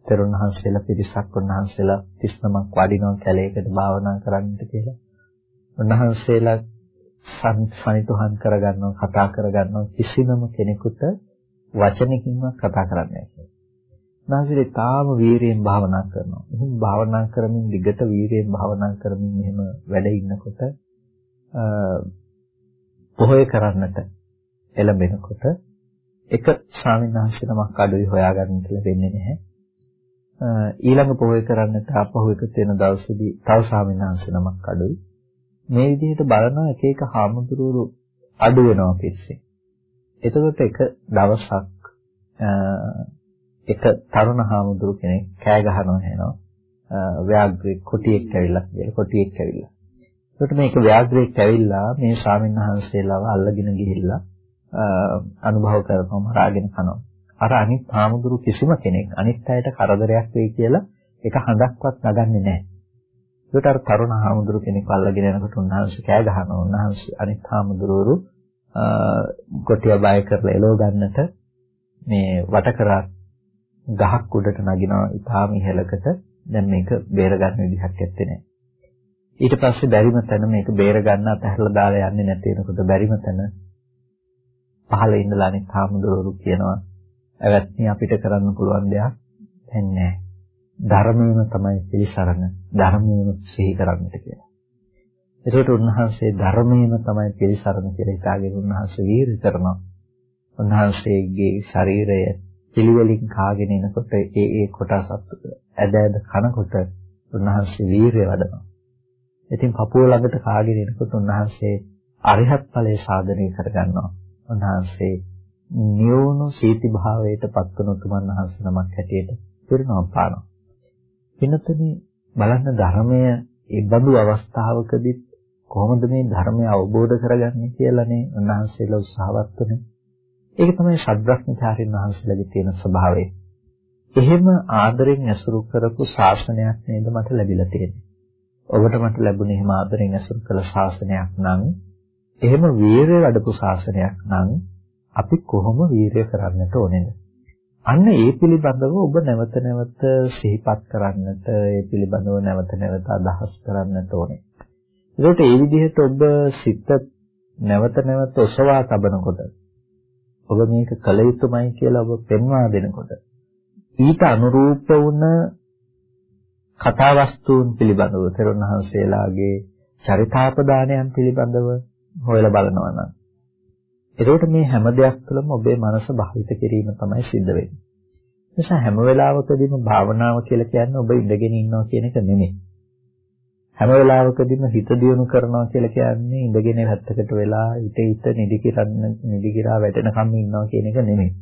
තරුණ වහන්සේලා පිරිසක් උන්වහන්සේලා 39ක් වඩිනවා කැලේකට භාවනා කරන්නට කියලා. උන්වහන්සේලා සනිතුහන් කරගන්නවා කතා කරගන්නවා කිසිනම කෙනෙකුට වචනකින්වත් කතා කරන්නේ නැහැ. උන්වහන්සේ තාම වීරියෙන් භාවනා කරනවා. එහෙනම් භාවනා කරමින් දිගට වීරියෙන් භාවනා කරමින් එහෙම වැඩ ඉන්නකොට පොහොය කරන්නට එළඹෙනකොට එක ස්වාමීන් වහන්සේ නමක් අඩුයි හොයාගන්න ලැබෙන්නේ නැහැ. ඊළඟ පොහොය කරන්නට ආපහු එක තියෙන දවසේදී තව ස්වාමීන් වහන්සේ නමක් අඩුයි. මේ විදිහට බලනවා එක එක හාමුදුරුවෝ අඩු වෙනවා පිස්සේ. එතකොට එක දවසක් එක තරුණ හාමුදුරු කෙනෙක් කෑ ගහනවා එනවා. ව්‍යාග්‍රේ කොටියෙක් ඇවිල්ලා කියලා කොටියෙක් ඇවිල්ලා. එතකොට මේක ව්‍යාග්‍රේක් ඇවිල්ලා මේ ස්වාමීන් වහන්සේලාව අල්ලගෙන ගිහිල්ලා අනුභව කරපම රාගෙන කනවා. අර අනිත් හාමුදුරු කිසිම කෙනෙක් අනිත් අයට කරදරයක් වෙයි කියලා එක හඳක්වත් නගන්නේ නැහැ. ඒකට අර තරුණ හාමුදුරු කෙනෙක් අල්ලගෙන යනකොට උන්වහන්සේ කෑ ගහනවා. උන්වහන්සේ අනිත් හාමුදුරුවරු කොටිය බය කරලා එලව ගන්නට මේ වට කරා ගහක් උඩට නගිනවා ඉතාම ඉහළකට. දැන් මේක බේර ගන්න විදිහක් නැත්තේ නෑ. ඊට පස්සේ බැරිම තැන මේක බේර ගන්න අතහැරලා දාලා යන්නේ නැති වෙනකොට බැරිම තැන පහළ ඉඳලා අනිත් හාමුදුරුවරු කියනවා ඇවැත්නි අපිට කරන්න පුළුවන් දෙයක් දැන් නැහැ. ධර්මයේම තමයි පිළිසරණ ධර්මයේම සිහි කරන්නට කියලා. ඒකට උන්වහන්සේ ධර්මයේම තමයි පිළිසරණ කියලා හිතාගෙන උන්වහන්සේ වීර කරනවා. උන්වහන්සේගේ ශරීරය පිළිවෙලින් කාගෙන එනකොට ඒ ඒ කොටස් ඇද ඇද කනකොට උන්වහන්සේ වීරය වඩනවා. ඉතින් පපුව ළඟට කාගෙන එනකොට උන්වහන්සේ අරිහත් ඵලයේ සාධනය කරගන්නවා. උන්වහන්සේ නියෝණු සීති භාවයට පත්වන උතුමන් වහන්සේ නමක් හැටියට පිරිනවම් පානවා. වෙනතනේ බලන්න ධර්මය ඒ බඳු අවස්ථාවකදී කොහොමද මේ ධර්මය අවබෝධ කරගන්නේ කියලානේ උන්වහන්සේලා උත්සාහවත් වුනේ. ඒක තමයි ශාද්‍රඥාචාර්යන් වහන්සේලාගේ තියෙන ස්වභාවය. එහෙම ආදරෙන් ඇසුරු කරපු ශාසනයක් නේද මට ලැබිලා තියෙන්නේ. ඔබට මට ලැබුණේ එහෙම ආදරෙන් ඇසුරු කළ ශාසනයක් නම් එහෙම වීරය වඩපු ශාසනයක් නම් අපි කොහොම වීරය කරන්නට ඕනේද? අන්න ඒ පිළිබඳව ඔබ නැවත නැවත සිහිපත් කරන්නට ඒ පිළිබඳව නැවත නැවත අදහස් කරන්නට ඕනේ. ඒකට ඒ විදිහට ඔබ සිත නැවත නැවත ඔසවා තබනකොට ඔබ මේක කළ යුතුමයි කියලා ඔබ පෙන්වා දෙනකොට ඊට අනුරූප වුණ කතා වස්තුන් පිළිබඳව තෙරුණහන්සේලාගේ චරිතාපදානයන් පිළිබඳව හොයලා බලනවා නම් එතකොට මේ හැම දෙයක් තුළම ඔබේ මනස භාවිත කිරීම තමයි සිද්ධ වෙන්නේ. නිසා හැම වෙලාවකදීම භාවනාව කියලා කියන්නේ ඔබ ඉඳගෙන ඉන්නවා කියන එක නෙමෙයි. හැම වෙලාවකදීම හිත දියුණු කරනවා කියලා කියන්නේ ඉඳගෙන හැත්තකට වෙලා හිත හිත නිදි කිරන්න නිදි කිරා වැටෙනකම් ඉන්නවා කියන එක නෙමෙයි.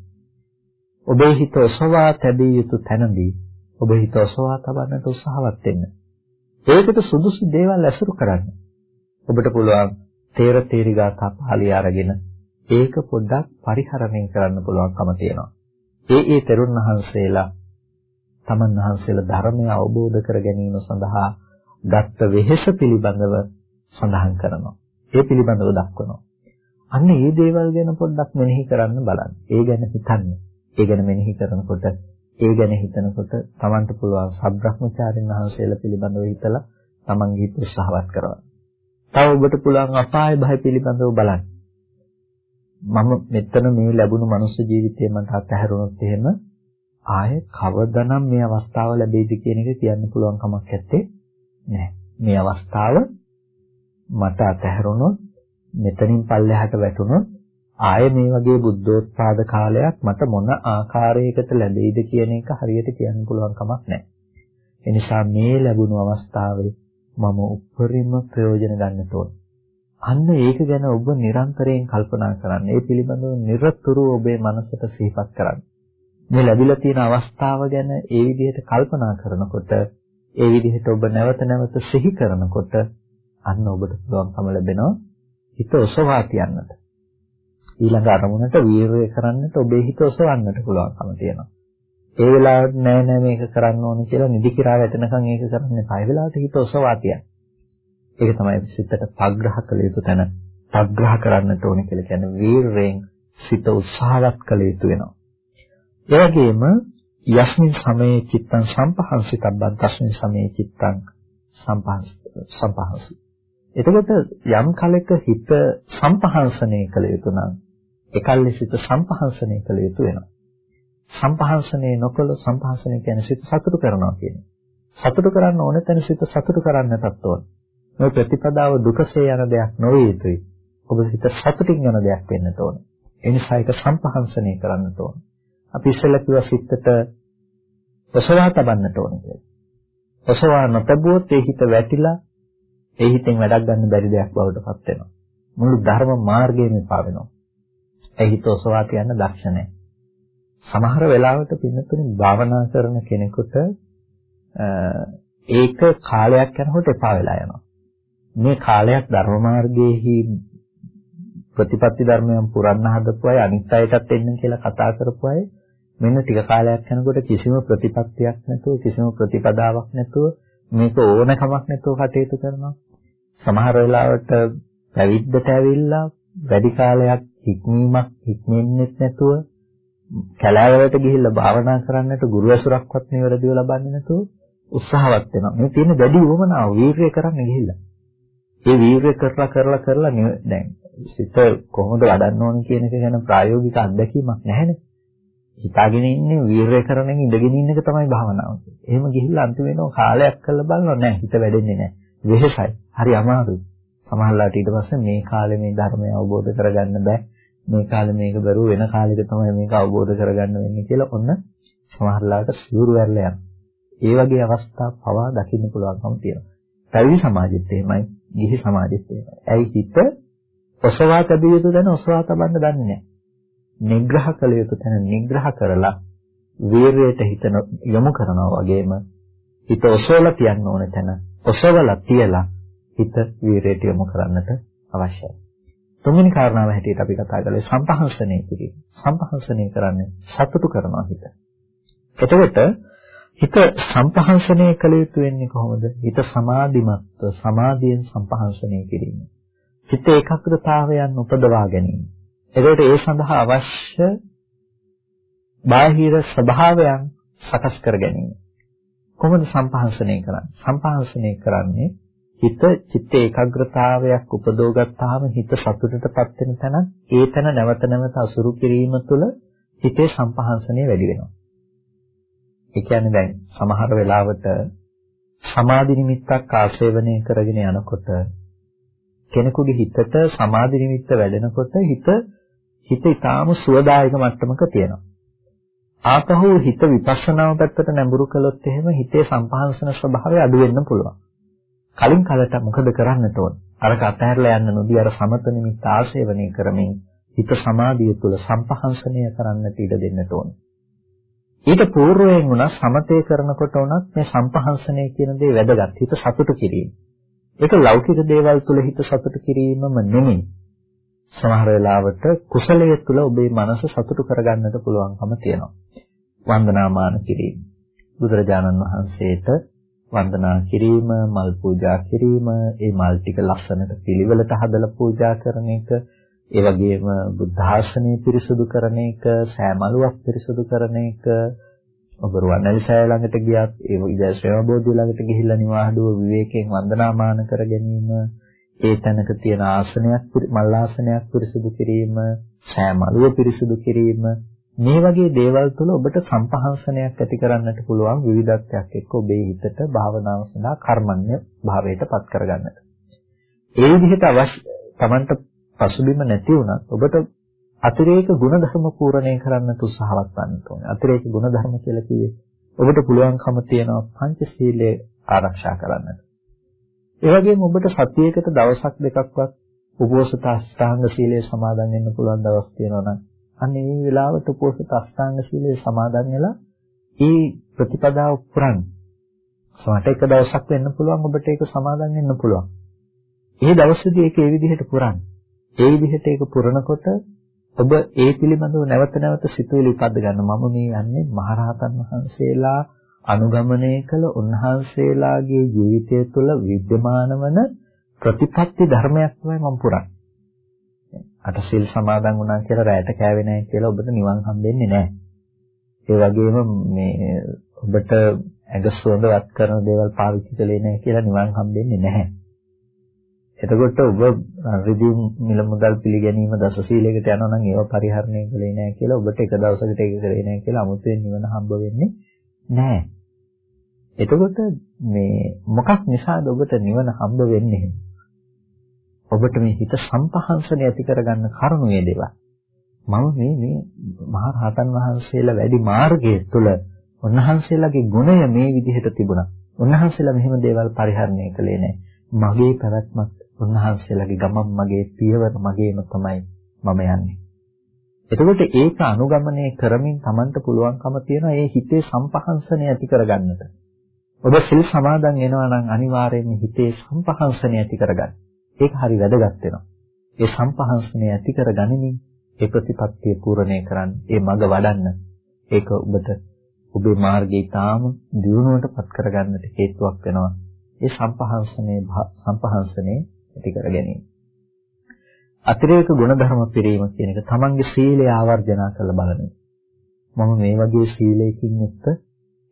ඔබේ හිත ඔසවා තැබිය යුතු තැනදී ඔබ හිත ඔසවා තබන්නට උත්සාහවත් වෙන්න. ඒකට සුදුසු දේවල් ඇසුරු කරන්න. ඔබට පුළුවන් තේර තේරිගාථා පාළිය අරගෙන ඒක පොඩ්ඩක් පරිහරණය කරන්න පුළුවන්කම තියෙනවා. ඒ ඒ තෙරුන් වහන්සේලා තමන් වහන්සේලා ධර්මය අවබෝධ කර ගැනීම සඳහා ගත්ත වෙහෙස පිළිබඳව සඳහන් කරනවා. ඒ පිළිබඳව දක්වනවා. අන්න මේ දේවල් ගැන පොඩ්ඩක් මෙනෙහි කරන්න බලන්න. ඒ ගැන හිතන්න. ඒ ගැන මෙනෙහි කරනකොට ඒ ගැන හිතනකොට Tamanට පුළුවන් සබ්‍රහ්මචාරින් වහන්සේලා පිළිබඳව හිතලා Tamanගේ හිත උත්සාහවත් කරවන්න. තව ඔබට පුළුවන් අපාය භය පිළිබඳව බලන්න. මම මෙතන මේ ලැබුණු මනුස්ස ජීවිතය මට අත්හැරුණොත් එහෙම ආයේ කවදානම් මේ අවස්ථාව ලැබෙයිද කියන එක කියන්න පුළුවන් කමක් නැත්තේ නෑ. මේ අවස්ථාව මට අත්හැරුණොත් මෙතනින් පල්ලෙහාට වැටුණොත් ආයේ මේ වගේ බුද්ධෝත්පාද කාලයක් මට මොන ආකාරයකට ලැබෙයිද කියන එක හරියට කියන්න පුළුවන් කමක් නැහැ. ඒ නිසා මේ ලැබුණු අවස්ථාවේ මම උපරිම ප්‍රයෝජන ගන්නට ඕන. අන්න ඒක ගැන ඔබ නිරන්තරයෙන් කල්පනා කරන්න. ඒ පිළිබඳව නිරතුරුව ඔබේ මනසට සිහිපත් කරන්න. මේ ලැබිලා තියෙන අවස්ථාව ගැන ඒ විදිහට කල්පනා කරනකොට ඒ විදිහට ඔබ නැවත නැවත සිහි කරනකොට අන්න ඔබට පුළුවන්කම ලැබෙනවා හිත ඔසවා තියන්නට. ඊළඟ අරමුණට වීරය කරන්නට ඔබේ හිත ඔසවන්නට පුළුවන්කම තියෙනවා. ඒ වෙලාවට නෑ නෑ මේක කරන්න ඕනේ කියලා නිදි කිරා වැටෙනකන් ඒක කරන්න එපා. ඒ වෙලාවට හිත ඔසවා තියන්න. ඒක තමයි සිතට පග්‍රහ කළ යුතු තැන. පග්‍රහ කරන්නට ඕනේ කියලා කියන්නේ වීරයෙන් සිත උත්සාහවත් කළ යුතු වෙනවා. ඒ වගේම යස්මින් සමේ චිත්තං සම්පහන්සිතබ්බං තස්මින් සමේ චිත්තං සම්පහන්ස සම්පහන්සි. එතකොට යම් කලක හිත සම්පහන්සනය කළ යුතු නම් එකල්ලි සිත සම්පහන්සනය කළ යුතු වෙනවා. සම්පහන්සනය නොකළ සම්පහන්සනය කියන්නේ සිත සතුටු කරනවා කියන්නේ. සතුටු කරන්න ඕන තැන සිත සතුටු කරන්නටත් ඕන. මේ ප්‍රතිපදාව දුකසේ යන දෙයක් නොවේ යුතුයි. ඔබ සිත සතුටින් යන දෙයක් වෙන්න ඕන. ඒ නිසා ඒක සම්පහන්සනය කරන්නට ඕන. අපි ඉස්සෙල්ලා කිව්වා සිතට ඔසවා තබන්නට ඕන කියලා. ඔසවා නොතබුවොත් ඒ හිත වැටිලා ඒ හිතෙන් වැඩක් ගන්න බැරි දෙයක් බවට පත් වෙනවා. මුළු ධර්ම මාර්ගයම එපා වෙනවා. ඒ හිත ඔසවා තියන්න දක්ෂ නැහැ. සමහර වෙලාවට පින්නතුනේ භාවනා කරන කෙනෙකුට ඒක කාලයක් යනකොට එපා වෙලා යනවා. මේ කාලයක් ධර්ම මාර්ගයේහි ප්‍රතිපත්ති ධර්මයන් පුරන්න හදපු අය අනිත් අයටත් එන්න කියලා කතා කරපු අය මෙන්න ටික කාලයක් යනකොට කිසිම ප්‍රතිපත්තියක් නැතුව කිසිම ප්‍රතිපදාවක් නැතුව මේක ඕනකමක් නැතුව කටයුතු කරනවා. සමහර වෙලාවට පැවිද්දට ඇවිල්ලා වැඩි කාලයක් හික්මීමක් හික්මෙන්නෙත් නැතුව කැලෑවලට ගිහිල්ලා භාවනා කරන්නට ගුරු ඇසුරක්වත් නිවැරදිව ලබන්නේ නැතුව උත්සාහවත් වෙනවා. මේ තියෙන දැඩි උවමනාව වීරිය කරන්න ගිහිල්ලා. ඒ වීරිය කරලා කරලා කරලා දැන් සිත කොහොමද වඩන්න ඕන කියන එක ගැන ප්‍රායෝගික අත්දැකීමක් නැහැනේ. හිතාගෙන ඉන්නේ වීරය කරන ඉඳගෙන ඉන්න එක තමයි භාවනාව. එහෙම ගිහිල්ලා අන්තිම වෙනව කාලයක් කරලා බලනවා නෑ හිත වැඩෙන්නේ නෑ. වෙහෙසයි. හරි අමාරුයි. සමහරලාට ඊට පස්සේ මේ කාලේ මේ ධර්මය අවබෝධ කරගන්න බෑ. මේ කාලේ මේක බැරුව වෙන කාලෙක තමයි මේක අවබෝධ කරගන්න වෙන්නේ කියලා ඔන්න සමහරලාට සිවුරු වැරලා යනවා. ඒ වගේ අවස්ථා පවා දකින්න පුළුවන්කම තියෙනවා. පැවිදි සමාජෙත් එහෙමයි, ගිහි සමාජෙත් එහෙමයි. ඇයි හිත ඔසවා තැබිය යුතු දැන ඔසවා තබන්න දන්නේ නැහැ. නිග්‍රහ කළ යුතු තැන නිග්‍රහ කරලා වීරයට හිත යොමු කරනවා වගේම හිත ඔසවලා තියන්න ඕන තැන ඔසවලා තියලා හිත වීරයට යොමු කරන්නට අවශ්‍යයි. තුන්වෙනි කාරණාව හැටියට අපි කතා කළේ සම්පහන්සනය කිරීම. සම්පහන්සනය කරන්නේ සතුටු කරනවා හිත. එතකොට හිත සම්පහන්සනය කළ යුතු වෙන්නේ කොහොමද? හිත සමාධිමත්ව සමාධියෙන් සම්පහන්සනය කිරීම. හිත ඒකාග්‍රතාවයන් උපදවා ගැනීම. එතකොට ඒ සඳහා අවශ්‍ය බාහිර ස්වභාවයන් සකස් කර ගැනීම. කොහොමද සම්පහන්සනය කරන්නේ? සම්පහන්සනය කරන්නේ හිත චිත්ත ඒකාග්‍රතාවයක් උපදවගත්තාම හිත සතුටටපත් වෙන තැනක් ඒ තැන නැවත නැවත අසුරු කිරීම තුළ හිතේ සම්පහන්සනය වැඩි වෙනවා. ඒ කියන්නේ දැන් සමහර වෙලාවට සමාධි නිමිත්තක් ආශ්‍රේවණය කරගෙන යනකොට කෙනෙකුගේ හිතට සමාධි නිමිත්ත වැඩෙනකොට හිත හිත ඊටාම සුවදායක මට්ටමක තියෙනවා. ආපහු හිත විපස්සනාව පැත්තට නැඹුරු කළොත් එහෙම හිතේ සම්පහන්සන ස්වභාවය අඩු වෙන්න පුළුවන්. කලින් කලට මොකද කරන්නට ඕන? අරක අතහැරලා යන්න නොදී අර සමත නිමිත්ත ආශේවනය කරමින් හිත සමාධිය තුළ සම්පහන්සනය කරන්නට ඉඩ දෙන්නට ඕන. ඊට పూర్වයෙන් උනා සමතේ කරනකොට උනත් මේ සම්පහන්සනය කියන දේ වැදගත්. හිත සතුටු කිරීම. ඒක ලෞකික දේවල් තුළ හිත සතුටු කිරීමම නෙමෙයි. සමහර වෙලාවට කුසලයේ තුළ ඔබේ මනස සතුටු කරගන්නට පුළුවන්කම තියෙනවා. වන්දනාමාන කිරීම. බුදුරජාණන් වහන්සේට වන්දනා කිරීම, මල් පූජා කිරීම, ඒ මල් ටික ලස්සනට පිළිවෙලට හදලා පූජා කරන එක, ඒ වගේම බුද්ධ ආසනය පිරිසුදු කරන එක, සෑමලුවක් පිරිසුදු කරන එක, ඔබ රුවන්වැලිසෑය ළඟට ගියත් ඒ විදේශේම බෝධිය ළඟට ගිහිල්ලා නිවාහදුව විවේකයෙන් වන්දනාමාන කර ගැනීම, ඒ තැනක තියෙන ආසනයක් මල් ආසනයක් පිරිසුදු කිරීම, සෑමලුව පිරිසුදු කිරීම මේ වගේ දේවල් තුළ ඔබට සම්පහන්සනයක් ඇති කරන්නට පුළුවන් විවිධත්වයක් එක්ක ඔබේ හිතට භාවනාව සඳහා කර්මන්‍ය භාවයට පත් කරගන්නට. ඒ විදිහට අවශ්‍ය Tamanට පසුබිම නැති වුණත් ඔබට අතිරේක ගුණධර්ම පූර්ණේ කරන්නට උත්සාහවත් වෙන්න ඕනේ. අතිරේක ගුණධර්ම කියලා කිව්වේ ඔබට පුළුවන්කම තියෙනවා පංචශීලයේ ආරක්ෂා කරන්නට. ඒ වගේම ඔබට සතියේකට දවසක් දෙකක්වත් උපෝසත අෂ්ටාංග සීලය සමාදන් වෙන්න පුළුවන් දවස් තියෙනවා නම් අන්න ඒ වෙලාවට උපෝසත අෂ්ටාංග සීලය සමාදන් වෙලා ඒ ප්‍රතිපදාව පුරන්න. සමහරට එක දවසක් වෙන්න පුළුවන් ඔබට ඒක සමාදන් වෙන්න පුළුවන්. ඒ දවසේදී ඒක ඒ විදිහට පුරන්න. ඒ විදිහට ඒක පුරනකොට ඔබ ඒ පිළිබඳව නැවත නැවත සිතුවිලි උපද්ද ගන්න මම මේ යන්නේ මහරහතන් වහන්සේලා අනුගමනය කළ උන්වහන්සේලාගේ ජීවිතය තුළ विद्यमान වන ප්‍රතිපත්ති ධර්මයක් තමයි මම පුරන්නේ. අට සිල් සමාදන් වුණා කියලා රැයට කෑවේ නැහැ කියලා ඔබට නිවන් හම්බෙන්නේ නැහැ. ඒ වගේම මේ ඔබට ඇඟ සුවඳවත් කරන දේවල් පාවිච්චි කළේ නැහැ කියලා නිවන් හම්බෙන්නේ නැහැ. එතකොට ඔබ රිදීම් මිල මුදල් පිළිගැනීම දස සීලයකට යනවා නම් ඒව පරිහරණය කළේ නැහැ කියලා ඔබට එක දවසකට ඒක කරේ නැහැ කියලා 아무තේ නිවන හම්බ වෙන්නේ නැහැ. එතකොට මේ මොකක් නිසාද ඔබට නිවන හම්බ වෙන්නේ? ඔබට මේ හිත සම්පහන්සනය ඇති කරගන්න කරුණු මේ දේවල්. මම මේ මේ මහා රහතන් වහන්සේලා වැඩි මාර්ගයේ තුල උන්වහන්සේලාගේ ගුණය මේ විදිහට තිබුණා. උන්වහන්සේලා මෙහෙම දේවල් පරිහරණය කළේ නැහැ. මගේ පැවැත්මත් උන්වහන්සේලාගේ ගමන් මගේ පියවර මගේම තමයි මම යන්නේ. එතකොට ඒක අනුගමනය කරමින් Tamanට පුළුවන්කම තියෙනවා ඒ හිතේ සම්පහන්සනය ඇති කරගන්නට. ඔබ සිල් සමාදන් වෙනවා නම් අනිවාර්යයෙන්ම හිතේ සම්පහන්සනය ඇති කරගන්න. ඒක හරි වැදගත් වෙනවා. ඒ සම්පහන්සනය ඇති කර ගනිමින් ඒ ප්‍රතිපත්තිය පූර්ණේ කරන්න, ඒ මඟ වඩන්න. ඒක ඔබට ඔබේ මාර්ගයේ තාම දියුණුවටපත් කරගන්නට හේතුවක් වෙනවා. ඒ සම්පහන්සනේ සම්පහන්සනේ ඇති කර ගැනීම. අතිරේක ගුණධර්ම පිරීම කියන එක තමන්ගේ සීලය ආවර්ජනා කරලා බලන මම මේ වගේ සීලයකින් යුක්ත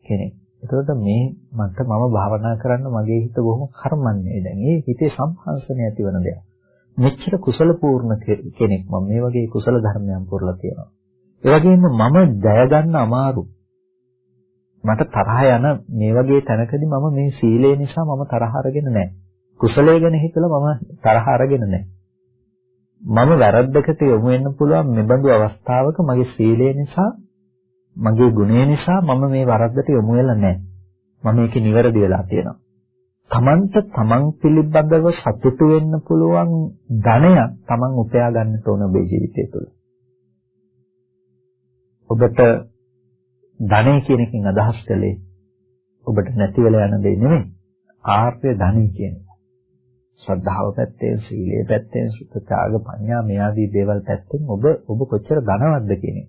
කෙනෙක්. එතකොට මේ මට මම භාවනා කරන්න මගේ හිත බොහොම කර්මන්නේ දැන්. ඒ හිතේ සම්හංසනය ඇතිවන දෙයක්. මෙච්චර කුසල පූර්ණ කෙනෙක් මම මේ වගේ කුසල ධර්මයන් පුරලා තියෙනවා. ඒ වගේම මම ජය ගන්න අමාරු. මට තරහ යන මේ වගේ තැනකදී මම මේ සීලය නිසා මම තරහ අරගෙන නැහැ. කුසලයේ ගැන හිතලා මම තරහ අරගෙන නැහැ. මම වැරද්දකට යොමු වෙන්න පුළුවන් මෙබඳු අවස්ථාවක මගේ සීලය නිසා මගේ ගුණය නිසා මම මේ වරද්දට යොමු වෙලා නැහැ. මම ඒකේ නිවැරදි වෙලා තියෙනවා. තමන්ට තමන් පිළිබඳව සතුටු වෙන්න පුළුවන් ධනයක් තමන් උපයා ගන්නට ඕන ඔබේ ජීවිතය තුළ. ඔබට ධනය කියන එකෙන් අදහස් කළේ ඔබට නැති වෙලා යන දෙයක් නෙමෙයි. ආර්ය ධනය කියන්නේ. ශ්‍රද්ධාව පැත්තෙන්, සීලයේ පැත්තෙන්, සුත ත්‍යාග පඤ්ඤා මේ ආදී දේවල් පැත්තෙන් ඔබ ඔබ කොච්චර ධනවත්ද කියන එක.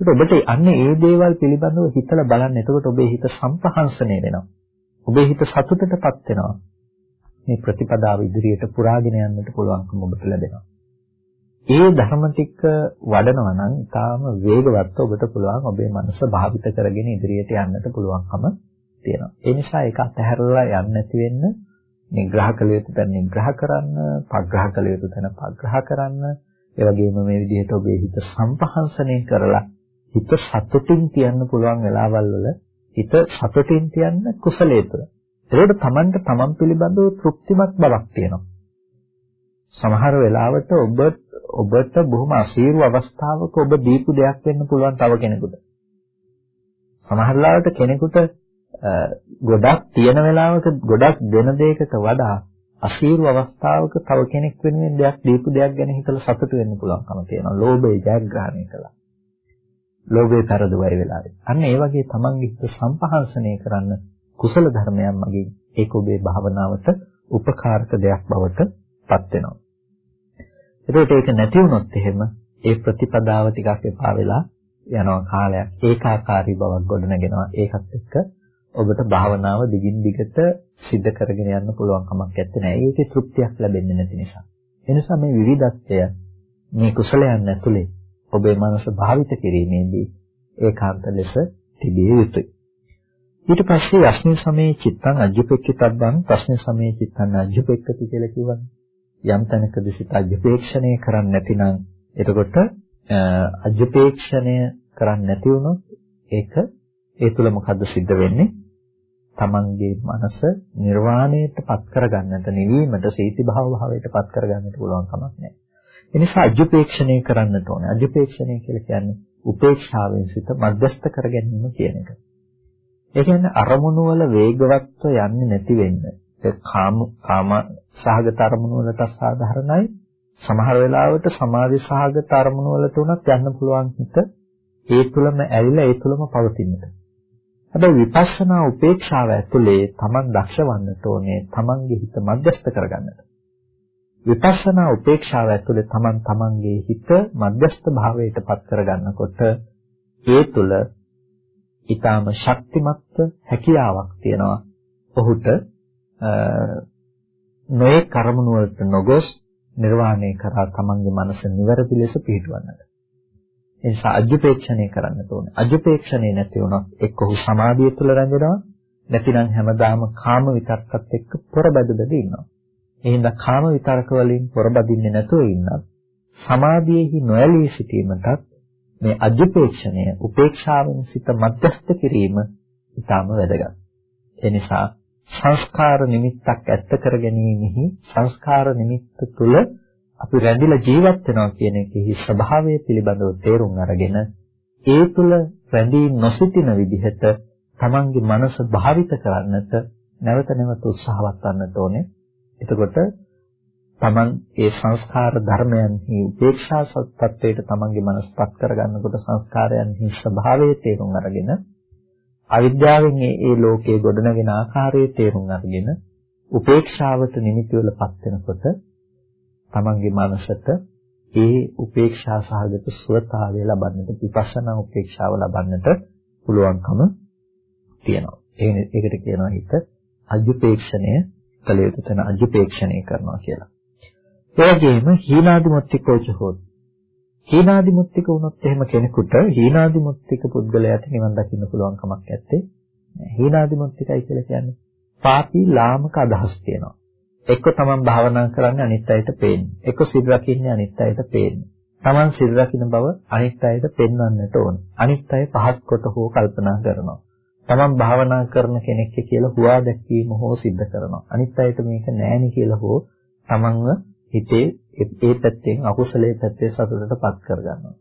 ඒක ඔබට අන්නේ ඒ දේවල් පිළිබඳව හිතලා බලන්න. එතකොට ඔබේ හිත සම්පහන්සණය වෙනවා. ඔබේ හිත සතුටටපත් වෙනවා. මේ ප්‍රතිපදාව ඉදිරියට පුරාගෙන යන්නට පුළුවන්කම ඔබට ලැබෙනවා. ඒ ධර්ම ටික වඩනවා නම් ඊටාම වේගවත් ඔබට පුළුවන් ඔබේ මනස භාවිත කරගෙන ඉදිරියට යන්නට පුළුවන්කම තියෙනවා. ඒ නිසා ඒක අතහැරලා යන්න නැති වෙන්න නිග්‍රහ කළ යුතු තැන නිග්‍රහ කරන්න, පග්‍රහ කළ යුතු තැන පග්‍රහ කරන්න, ඒ වගේම මේ විදිහට ඔබේ හිත සම්පහන්සනය කරලා හිත සතුටින් තියන්න පුළුවන් වෙලාවල් වල හිත සතුටින් තියන්න කුසලයේ තුල. ඒකට Tamanට Taman පිළිබඳව තෘප්තිමත් බවක් තියෙනවා. සමහර වෙලාවට ඔබ ඔබට බොහොම අසීරු අවස්ථාවක ඔබ දීපු දෙයක් වෙන්න පුළුවන් තව කෙනෙකුට. සමහර වෙලාවට කෙනෙකුට ගොඩක් තියෙන වෙලාවක ගොඩක් දෙන දෙයකට වඩා අසීරු අවස්ථාවක තව කෙනෙක් වෙනුවෙන් දෙයක් දීපු දෙයක් ගැන හිතලා සතුටු වෙන්න පුළුවන්කම තියෙනවා. ලෝභය ජයග්‍රහණය කළා. ලෝභය පෙරදුවයි වෙලාවේ. අන්න ඒ වගේ තමන්ගේ හිත සම්පහන්සනය කරන්න කුසල ධර්මයන් මගින් ඒක ඔබේ භාවනාවට උපකාරක දෙයක් බවට පත් වෙනවා. එතකොට ඒක නැති වුණොත් එහෙම ඒ ප්‍රතිපදාව ටිකක් එපා වෙලා යනවා කාලයක් ඒකාකාරී බවක් ගොඩනගෙනවා ඒකත් එක්ක ඔබට භාවනාව දිගින් දිගට සිද්ධ කරගෙන යන්න පුළුවන් කමක් නැත්තේ. ඒකේ තෘප්තියක් ලැබෙන්නේ නැති නිසා. ඒ නිසා මේ විවිධත්වය මේ කුසලයන් ඇතුලේ ඔබේ මනස භාවිත කිරීමේදී ඒකාන්ත ලෙස තිබිය යුතුයි. ඊට පස්සේ යස්මින් සමේ චිත්තං අජ්ජපෙක්කිතබ්බං ප්‍රශ්න සමේ චිත්තං අජ්ජපෙක්කති කියලා කියවනේ. යම් තැනකදී සිත අජ්ජපේක්ෂණය කරන්නේ නැතිනම් එතකොට අජ්ජපේක්ෂණය කරන්නේ නැති වුණොත් ඒක ඒ තුල මොකද්ද සිද්ධ වෙන්නේ? තමන්ගේ මනස නිර්වාණයට පත් කරගන්නට නිවීමට සීති භාව භාවයට පත් කරගන්නට පුළුවන් කමක් නැහැ. ඒ නිසා අජුපේක්ෂණය කරන්නට ඕනේ. අජුපේක්ෂණය කියලා කියන්නේ උපේක්ෂාවෙන් සිත මධ්‍යස්ත කර ගැනීම කියන එක. ඒ කියන්නේ අරමුණු වල වේගවත්ව යන්නේ නැති වෙන්න. ඒ කාම කාම සහගත අරමුණු වලට සාධාරණයි. සමහර වෙලාවට සමාධි සහගත අරමුණු වලට උනත් යන්න පුළුවන් හිත ඒ තුලම ඇවිල්ලා ඒ තුලම පවතින්නට. හැබැයි විපස්සනා උපේක්ෂාව ඇතුලේ Taman දක්ෂ වන්නට ඕනේ Tamanගේ හිත මධ්‍යස්ත කරගන්නට. විපස්සනා උපේක්ෂාව ඇතුලේ Taman Tamanගේ හිත මධ්‍යස්ත භාවයට පත් කරගන්නකොට ඒ තුල ඊටාම ශක්තිමත් හැකියාවක් තියෙනවා. ඔහුට නොයේ කර්මණු වලට නොගොස් නිර්වාණය කරා තමන්ගේ මනස නිවැරදි ලෙස පිහිටවන්නට. ඒ නිසා අජුපේක්ෂණය කරන්න ඕනේ. අජුපේක්ෂණය නැති වුණොත් එක්ක ඔහු සමාධිය තුළ රැඳෙනවා නැතිනම් හැමදාම කාම විතර්කත් එක්ක පොරබැදබැද ඉන්නවා. එහෙනම් කාම විතර්ක වලින් පොරබදින්නේ නැතුව ඉන්නත් සමාධියේහි නොඇලී සිටීමටත් මේ අජුපේක්ෂණය උපේක්ෂාවෙන් සිත මධ්‍යස්ත කිරීම ඉතාම වැදගත්. ඒ නිසා සංස්කාර නිමිත්තක් ඇත්ත කර ගැනීමෙහි සංස්කාර නිමිත්ත තුළ අපි රැඳිලා ජීවත් වෙනවා කියන එකෙහි ස්වභාවය පිළිබඳව තේරුම් අරගෙන ඒ තුල රැඳී නොසිටින විදිහට තමන්ගේ මනස භාවිත කරන්නට නැවත නැවත උත්සාහවත් වන්නට ඕනේ. එතකොට තමන් ඒ සංස්කාර ධර්මයන්හි උපේක්ෂා සත්‍යයට තමන්ගේ මනසපත් කරගන්නකොට සංස්කාරයන්හි ස්වභාවය තේරුම් අරගෙන අවිද්‍යාවෙන් ඒ ලෝකයේ ගොඩනගෙන ආකාරයේ තේරුම් අරගෙන උපේක්ෂාවට නිමිති වලපත් වෙනකොට තමන්ගේ මනසට ඒ උපේක්ෂා සහගත සුවතාවය ලබන්නට විපස්සනා උපේක්ෂාව ලබන්නට පුළුවන්කම තියෙනවා. ඒකට කියනවා හිත අජුපේක්ෂණය කළ යුතු තැන අජුපේක්ෂණය කරනවා කියලා. ඒ වගේම හීනාදිමුත්තිකෝච හොත්. හීනාදිමුත්තික වුණොත් එහෙම කෙනෙකුට හීනාදිමුත්තික පුද්ගලයාට නිවන් දකින්න පුළුවන් කමක් නැත්තේ. හීනාදිමුත්තිකයි කියලා කියන්නේ පාපී ලාමක අදහස් තියෙනවා. එක්ක තමන් භාවනා කරන්නේ අනිත් අයට පේන්නේ. එක්ක සිල් රකින්නේ අනිත් අයට පේන්නේ. තමන් සිල් රකින්න බව අනිත් අයට පෙන්වන්නට ඕන. අනිත් අය පහත් කොට හෝ කල්පනා කරනවා. තමන් භාවනා කරන කෙනෙක් කියලා හුවා දැක්වීම හෝ සිද්ධ කරනවා. අනිත් අයට මේක නෑනේ කියලා හෝ තමන්ව හිතේ ඒ පැත්තෙන් අකුසලයේ පැත්තේ සතුටටපත් කරගන්නවා.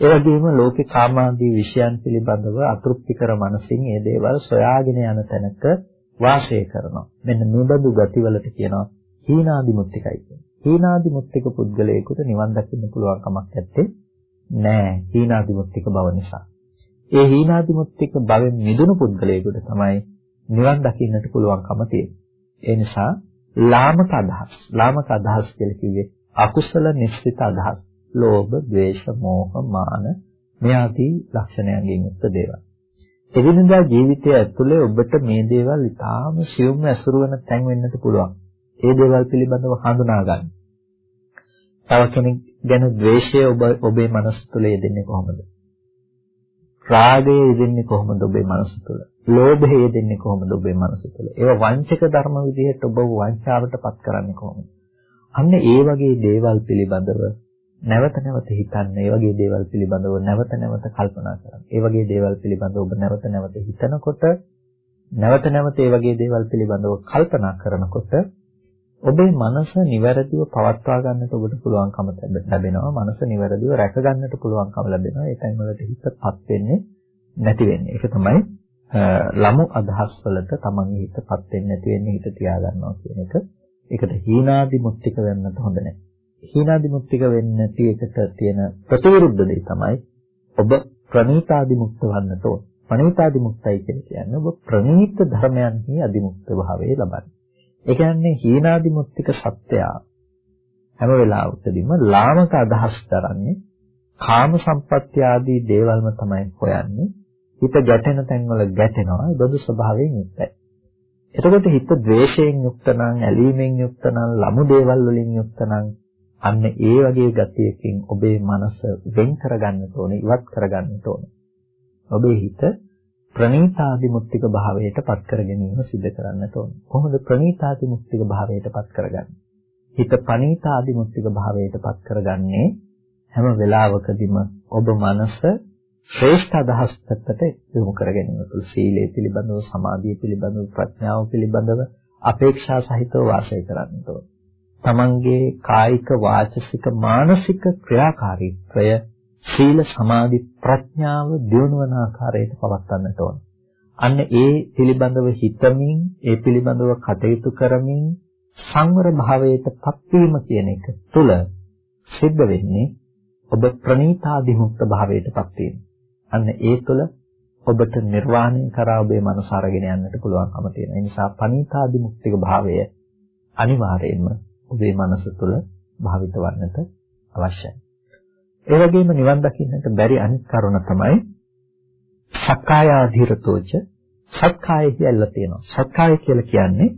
ඒ වගේම ලෝකේ කාමාදී විෂයන් පිළිබඳව අතෘප්තිකර මනසින් මේ දේවල් සොයාගෙන යන තැනක වාසය කරනවා. මෙන්න මේ බඳු ගතිවලට කියනවා හීනාදිමුත්තිකයි කියන්නේ. හීනාදිමුත්තික පුද්ගලයෙකුට නිවන් දකින්න පුළුවන් කමක් නැත්තේ නෑ හීනාදිමුත්තික බව නිසා. ඒ හීනාදිමුත්තික භවෙන් මිදුණු පුද්ගලයෙකුට තමයි නිවන් දකින්නට පුළුවන්කම තියෙන්නේ. ඒ නිසා ලාමක අදහස්. ලාමක අදහස් කියලා කිව්වේ අකුසල නිශ්චිත අදහස්. ලෝභ, ද්වේෂ, මෝහ, මාන මේ ආදී ලක්ෂණයන්ගෙන් යුක්ත දේවල්. එදිනදා ජීවිතය ඇතුලේ ඔබට මේ දේවල් ඉතාම සියුම්ව ඇසුරු වෙන තැන් වෙන්නට පුළුවන්. ඒ දේවල් පිළිබඳව හඳුනා ගන්න. තව කෙනෙක් ගැන ද්වේෂය ඔබ ඔබේ මනස තුළ යෙදෙන්නේ කොහොමද? රාගය යෙදෙන්නේ කොහොමද ඔබේ මනස තුළ? ලෝභය දෙන්නේ කොහොමද ඔබේ මනස තුළ? ඒවා වංචක ධර්ම විදිහට ඔබ වංචාවටපත් කරන්නේ කොහොමද? අන්න ඒ වගේ දේවල් පිළිබඳව නැවත නැවත හිතන්න, ඒ වගේ දේවල් පිළිබඳව නැවත නැවත කල්පනා කරන්න. ඒ වගේ දේවල් පිළිබඳව ඔබ නැවත නැවත හිතනකොට නැවත නැවත ඒ වගේ දේවල් පිළිබඳව කල්පනා කරනකොට ඔබේ මනස නිවැරදිව පවත්වා ගන්නට ඔබට පුළුවන්කම ලැබෙනවා. මනස නිවැරදිව රැක ගන්නට පුළුවන්කම ලැබෙනවා. ඒ ටයිම් වලට හිතපත් වෙන්නේ නැති වෙන්නේ. ඒක තමයි ලමු අදහස් වලට තමන්ගේ හිතපත් වෙන්නේ නැති වෙන්නේ හිත තියාගන්නවා කියන එක. ඒකට හීනාදි මුත්‍තික වෙන්නත් හොඳ නැහැ. හීනාදි මුත්‍තික වෙන්නේ නැති එකට තියෙන ප්‍රතිවිරුද්ධ දේ තමයි ඔබ ප්‍රණීතාදි මුක්ත වන්නට ඕන. ප්‍රණීතාදි මුක්තයි කියන්නේ ඔබ ප්‍රණීත ධර්මයන්හි අදිමුක්ත භාවයේ ලබන්නේ. ඒ කියන්නේ හීනාදි මුත්‍තික සත්‍යය හැම වෙලාවකදීම ලාමක අදහස් කරන්නේ කාම සම්පත්‍ය ආදී දේවල්ම තමයි හොයන්නේ. හිත ගැටෙන තැන්වල ගැටෙනවා. ඒ බඳු ස්වභාවයෙන් යුක්තයි. එතකොට හිත ද්වේෂයෙන් යුක්ත නම්, ඇලීමෙන් යුක්ත නම්, ලමු දේවල් වලින් යුක්ත නම් අන්න ඒ වගේ ගතියකින් ඔබේ මනස වෙන් කරගන්න ඕනේ, ඉවත් කරගන්න ඕනේ. ඔබේ හිත ප්‍රණීතාදිමුක්තික භාවයට පත් කර ගැනීම සිදු කරන්නට ඕනේ. කොහොමද ප්‍රණීතාදිමුක්තික භාවයට පත් කරගන්නේ? හිත පණීතාදිමුක්තික භාවයට පත් කරගන්නේ හැම වෙලාවකදීම ඔබ මනස ශ්‍රේෂ්ඨ අදහස් පැත්තට යොමු කර ගැනීම තුළ සීලය පිළිබඳව සමාධිය පිළිබඳව ප්‍රඥාව පිළිබඳව අපේක්ෂා සහිතව වාසය කරන්නට ඕන. තමන්ගේ කායික වාචසික මානසික ක්‍රියාකාරීත්වය සීල සමාධි ප්‍රඥාව දියුණුවන ආකාරයට පවත්වන්නට ඕන. අන්න ඒ පිළිබඳව හිතමින් ඒ පිළිබඳව කටයුතු කරමින් සංවර භාවයට පත්වීම කියන එක තුළ සිද්ධ වෙන්නේ ඔබ ප්‍රණීතාදිමුක්ත භාවයට පත්වීම. අන්න ඒ තුළ ඔබට නිර්වාණය කරා ඔබේ මනස අරගෙන යන්නට පුළුවන්කම තියෙනවා. ඒ නිසා පණීතාදි මුක්තික භාවය අනිවාර්යයෙන්ම ඔබේ මනස තුළ භාවිත වන්නට අවශ්‍යයි. ඒ වගේම නිවන් දකින්නට බැරි අනිත් කරුණ තමයි සක්කාය ආධිරතෝච සක්කාය කියලා තියෙනවා. සක්කාය කියලා කියන්නේ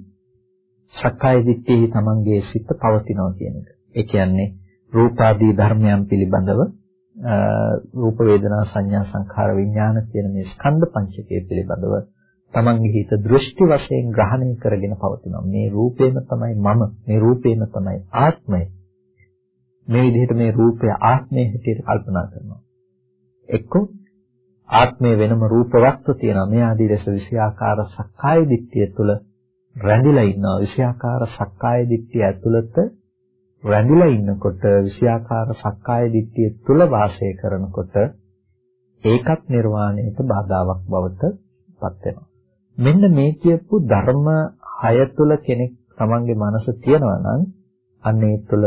සක්කාය දිට්ඨියේ තමන්ගේ සිත පවතිනවා කියන එක. ඒ කියන්නේ රූපාදී ධර්මයන් පිළිබඳව රූප වේදනා සංඥා සංඛාර විඥාන කියන මේ ස්කන්ධ පංචකය පිළිබඳව තමන්ගේ හිත දෘෂ්ටි වශයෙන් ග්‍රහණය කරගෙන පවතිනවා. මේ රූපේම තමයි මම, මේ රූපේම තමයි ආත්මය. මේ විදිහට මේ රූපය ආත්මය හැටියට කල්පනා කරනවා. එක්ක ආත්මය වෙනම රූප වස්තු තියෙනවා. මේ ආදී ලෙස විෂයාකාර සක්කාය දිට්ඨිය තුළ රැඳිලා ඉන්නවා. විෂයාකාර සක්කාය දිට්ඨිය ඇතුළත රැඳිලා ඉන්නකොට විෂයාකාර සක්කාය දිට්ඨිය තුල වාසය කරනකොට ඒකත් නිර්වාණයට බාධාවක් බවට පත් වෙනවා. මෙන්න මේ කියපු ධර්ම හය තුල කෙනෙක් තමන්ගේ මනස තියනවා නම් අන්න ඒ තුල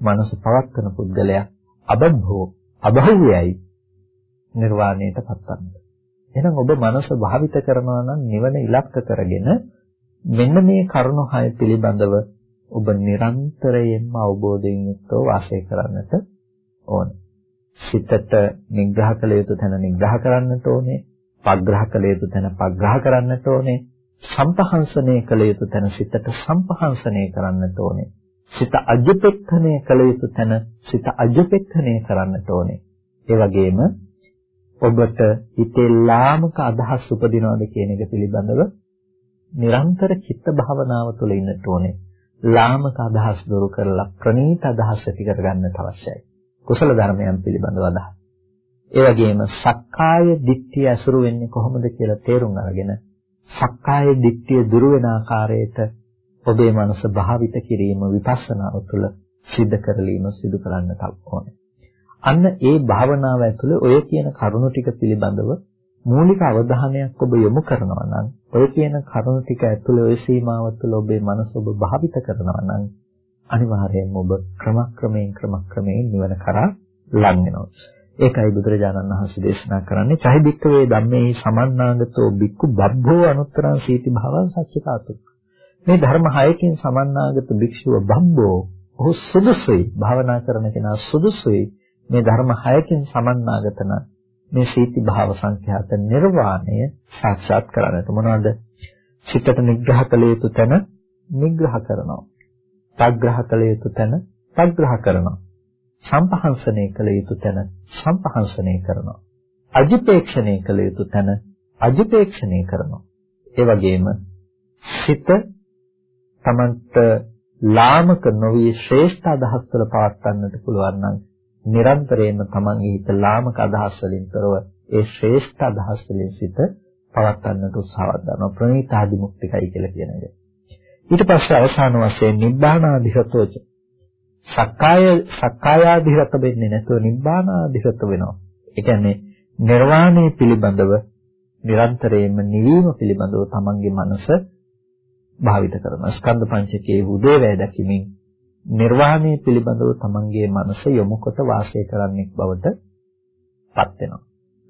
මනස පවත්වන පුද්ගලයා අබද්ධෝ අභව්‍යයි නිර්වාණයට පත්වන්නේ. එහෙනම් ඔබ මනස භාවිත කරනවා නම් නිවන ඉලක්ක කරගෙන මෙන්න මේ කරුණු හය පිළිබඳව ඔබ නිරන්තරයෙන්ම අවබෝධයෙන් යුක්තව වාසය කරන්නට ඕනේ. සිතට නිග්‍රහ කළ යුතු තැන නිග්‍රහ කරන්නට ඕනේ. පග්‍රහ කළ යුතු තැන පග්‍රහ කරන්නට ඕනේ. සම්පහංසනය කළ යුතු තැන සිතට සම්පහංසනය කරන්නට ඕනේ. සිත අජපෙක්ඛණය කළ යුතු තැන සිත අජපෙක්ඛණය කරන්නට ඕනේ. ඒ වගේම ඔබට හිතේ ලාමක අදහස් උපදිනවද කියන එක පිළිබඳව නිරන්තර චිත්ත භාවනාව තුළ ඉන්නට ඕනේ. ලාමක අදහස් දුරු කරලා ප්‍රණීත අදහස් ඇති කරගන්නට අවශ්‍යයි. කුසල ධර්මයන් පිළිබඳව අදහස්. ඒ වගේම සක්කාය දිට්ඨිය ඇසුරු වෙන්නේ කොහොමද කියලා තේරුම් අරගෙන සක්කාය දිට්ඨිය දුරු වෙන ආකාරයට ඔබේ මනස භාවිත කිරීම විපස්සනාව තුළ සිද්ධ කරලීම සිදු කරන්නට ඕනේ. අන්න ඒ භාවනාව ඇතුළේ ඔය කියන කරුණු ටික පිළිබඳව මූලික අවධානයක් ඔබ යොමු කරනවා නම් ඔය කියන කරුණු ටික ඇතුළේ ඔය සීමාව තුළ ඔබේ මනස ඔබ භාවිත කරනවා නම් අනිවාර්යයෙන්ම ඔබ ක්‍රමක්‍රමයෙන් ක්‍රමක්‍රමයෙන් නිවන කරා ලං වෙනවා. ඒකයි බුදුරජාණන් වහන්සේ දේශනා කරන්නේ චෛදික්කවේ ධම්මේ සමන්නාගතෝ බික්කු බබ්බෝ අනුත්තරං සීති භවං සච්චිකාතු. මේ ධර්ම හයකින් සමන්නාගත භික්ෂුව බබ්බෝ ඔහු සුදුසුයි භාවනා කරන කෙනා සුදුසුයි මේ ධර්ම හයකින් සමන්නාගතන මේ සීති භාව සංඛ්‍යාත නිර්වාණය සාක්ෂාත් කරගන්නට මොනවද? චිත්තට නිග්‍රහ කළ යුතු තැන නිග්‍රහ කරනවා. පග්‍රහ කළ යුතු තැන පග්‍රහ කරනවා. සම්පහංසනය කළ යුතු තැන සම්පහංසනය කරනවා. අජිපේක්ෂණය කළ යුතු තැන අධිපේක්ෂණය කරනවා. ඒ වගේම සිත තමන්ට ලාමක නොවි ශ්‍රේෂ්ඨ අදහස් වල පවත්වන්නට පුළුවන් නම් නිරන්තරයෙන්ම තමන්ගේ හිත ලාමක අදහස් වලින් තොරව ඒ ශ්‍රේෂ්ඨ අදහස් වලින් සිත පවත්වන්නට උත්සාහවත් කරනවා ප්‍රණීතාදි මුක්තිකයි කියලා කියන එක. ඊට පස්සේ අවසාන වශයෙන් නිබ්බානාධිරතෝච සක්කාය සක්කායාධිරත වෙන්නේ නැතුව නිබ්බානාධිරත වෙනවා. ඒ කියන්නේ නිර්වාණය පිළිබඳව නිරන්තරයෙන්ම නිවීම පිළිබඳව තමන්ගේ මනස භාවිත කරනවා. ස්කන්ධ පංචකයේ උදේවැය දැකීමෙන් නිර්වාණය පිළිබඳව තමන්ගේ මනස යොමු කොට වාසය කරන්නෙක් බවට පත් වෙනවා.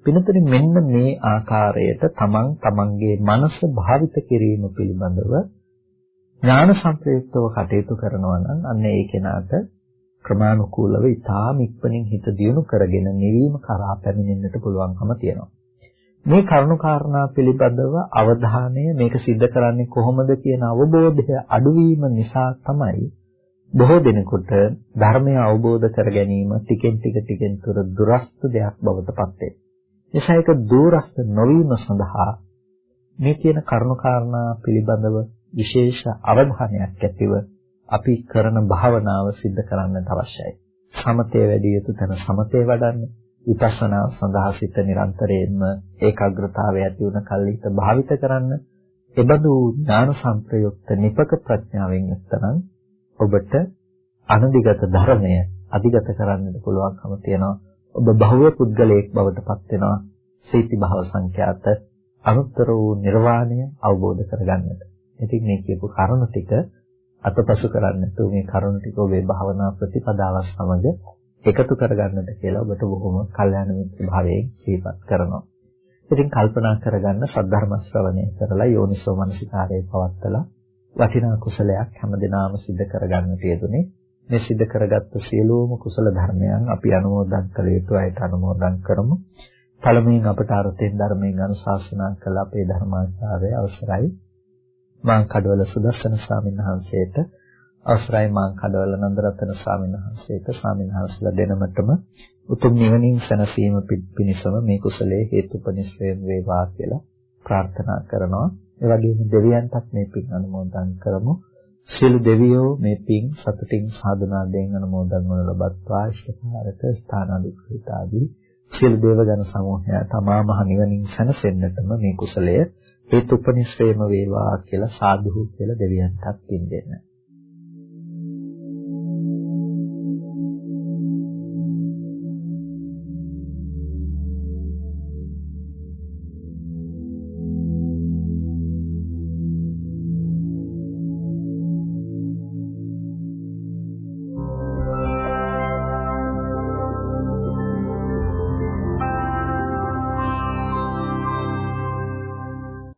පිනතුනි මෙන්න මේ ආකාරයට තමන් තමන්ගේ මනස භාවිත කිරීම පිළිබඳව ඥාන සංප්‍රයුක්තව කටයුතු කරනවා නම් අන්න ඒ කෙනාට ක්‍රමානුකූලව ඊටාම ඉක්මනින් හිත දියුණු කරගෙන නිවීම කරා පැමිණෙන්නට පුළුවන්කම තියෙනවා. මේ කරුණු කාරණා පිළිබඳව අවධානය මේක सिद्ध කරන්නේ කොහොමද කියන අවබෝධය අඩුවීම නිසා තමයි බොහෝ දෙනෙකුට ධර්මය අවබෝධ කර ගැනීම ටිකෙන් ටික ටිකෙන් තුර දුරස්ත දෙයක් බවට පත් වෙන්නේ. එසා ඒක දුරස්ත නොවීම සඳහා මේ කියන කරුණු කාරණා පිළිබඳව විශේෂ අවධානයක් ඇතිව අපි කරන භාවනාව સિદ્ધ කරන්නට අවශ්‍යයි. සමතේ වැඩි යුතු තැන සමතේ වඩන්න විපස්සනා සඳහා සිත නිරන්තරයෙන්ම ඒකාග්‍රතාවය ඇති වුණ කල්හි හිත භාවිත කරන්න එබඳු ඥාන සංප්‍රයුක්ත නිපක ප්‍රඥාවෙන් යුක්තනම් ඔබට අනදිගත ධර්මය අධිගත කරන්නට පුළුවන්කම තියෙනවා ඔබ බහුව පුද්ගලයෙක් බවට පත් වෙනවා සීති භව සංඛ්‍යාත අනුත්තර වූ නිර්වාණය අවබෝධ කරගන්නට. ඉතින් මේ කියපු කරුණු ටික අතපසු කරන්නේ නැතුව මේ කරුණු ටික ඔබේ භාවනා ප්‍රතිපදාව සමග එකතු කරගන්නට කියලා ඔබට බොහොම කල්යාණ මිත්‍ර භාවයෙන් සිහිපත් කරනවා. ඉතින් කල්පනා කරගන්න සද්ධර්ම ශ්‍රවණය කරලා යෝනිසෝ මනසිකාරයේ පවත්තලා වටිනා කුසලයක් හැමදිනාම සිද්ධ කරගන්නට යෙදුනේ. මේ සිද්ධ කරගත්තු සියලුම කුසල ධර්මයන් අපි අනුමෝදන් කළ යුතු අයට අනුමෝදන් කරමු. පළමුවෙන් අපට අර්ථයෙන් ධර්මයෙන් අනුශාසනා කළ අපේ ධර්මාචාර්ය අවසරයි මාං කඩවල සුදස්සන ස්වාමීන් වහන්සේට අවසරයි මාං කඩවල නන්දරත්න ස්වාමීන් වහන්සේට ස්වාමීන් වහන්සේලා දෙනමතම උතුම් නිවනින් සැනසීම පිණිසම මේ කුසලයේ හේතුපනිශ්‍රයෙන් වේවා කියලා ප්‍රාර්ථනා කරනවා. ඒ වගේම දෙවියන්ටත් මේ පින් අනුමෝදන් කරමු. සියලු දෙවියෝ මේ පින් සතුටින් සාධනාවෙන් අනුමෝදන් වන ලබත්වා ඉෂ්ඨකාරක ස්ථානාධිපති ආදී සියලු දේවගණ සමූහය තමා මහ නිවනින් සැනසෙන්නටම මේ කුසලය හේතුපනිශ්‍රේම වේවා කියලා සාදුහු කියලා දෙවියන්ටත් පින් දෙන්න.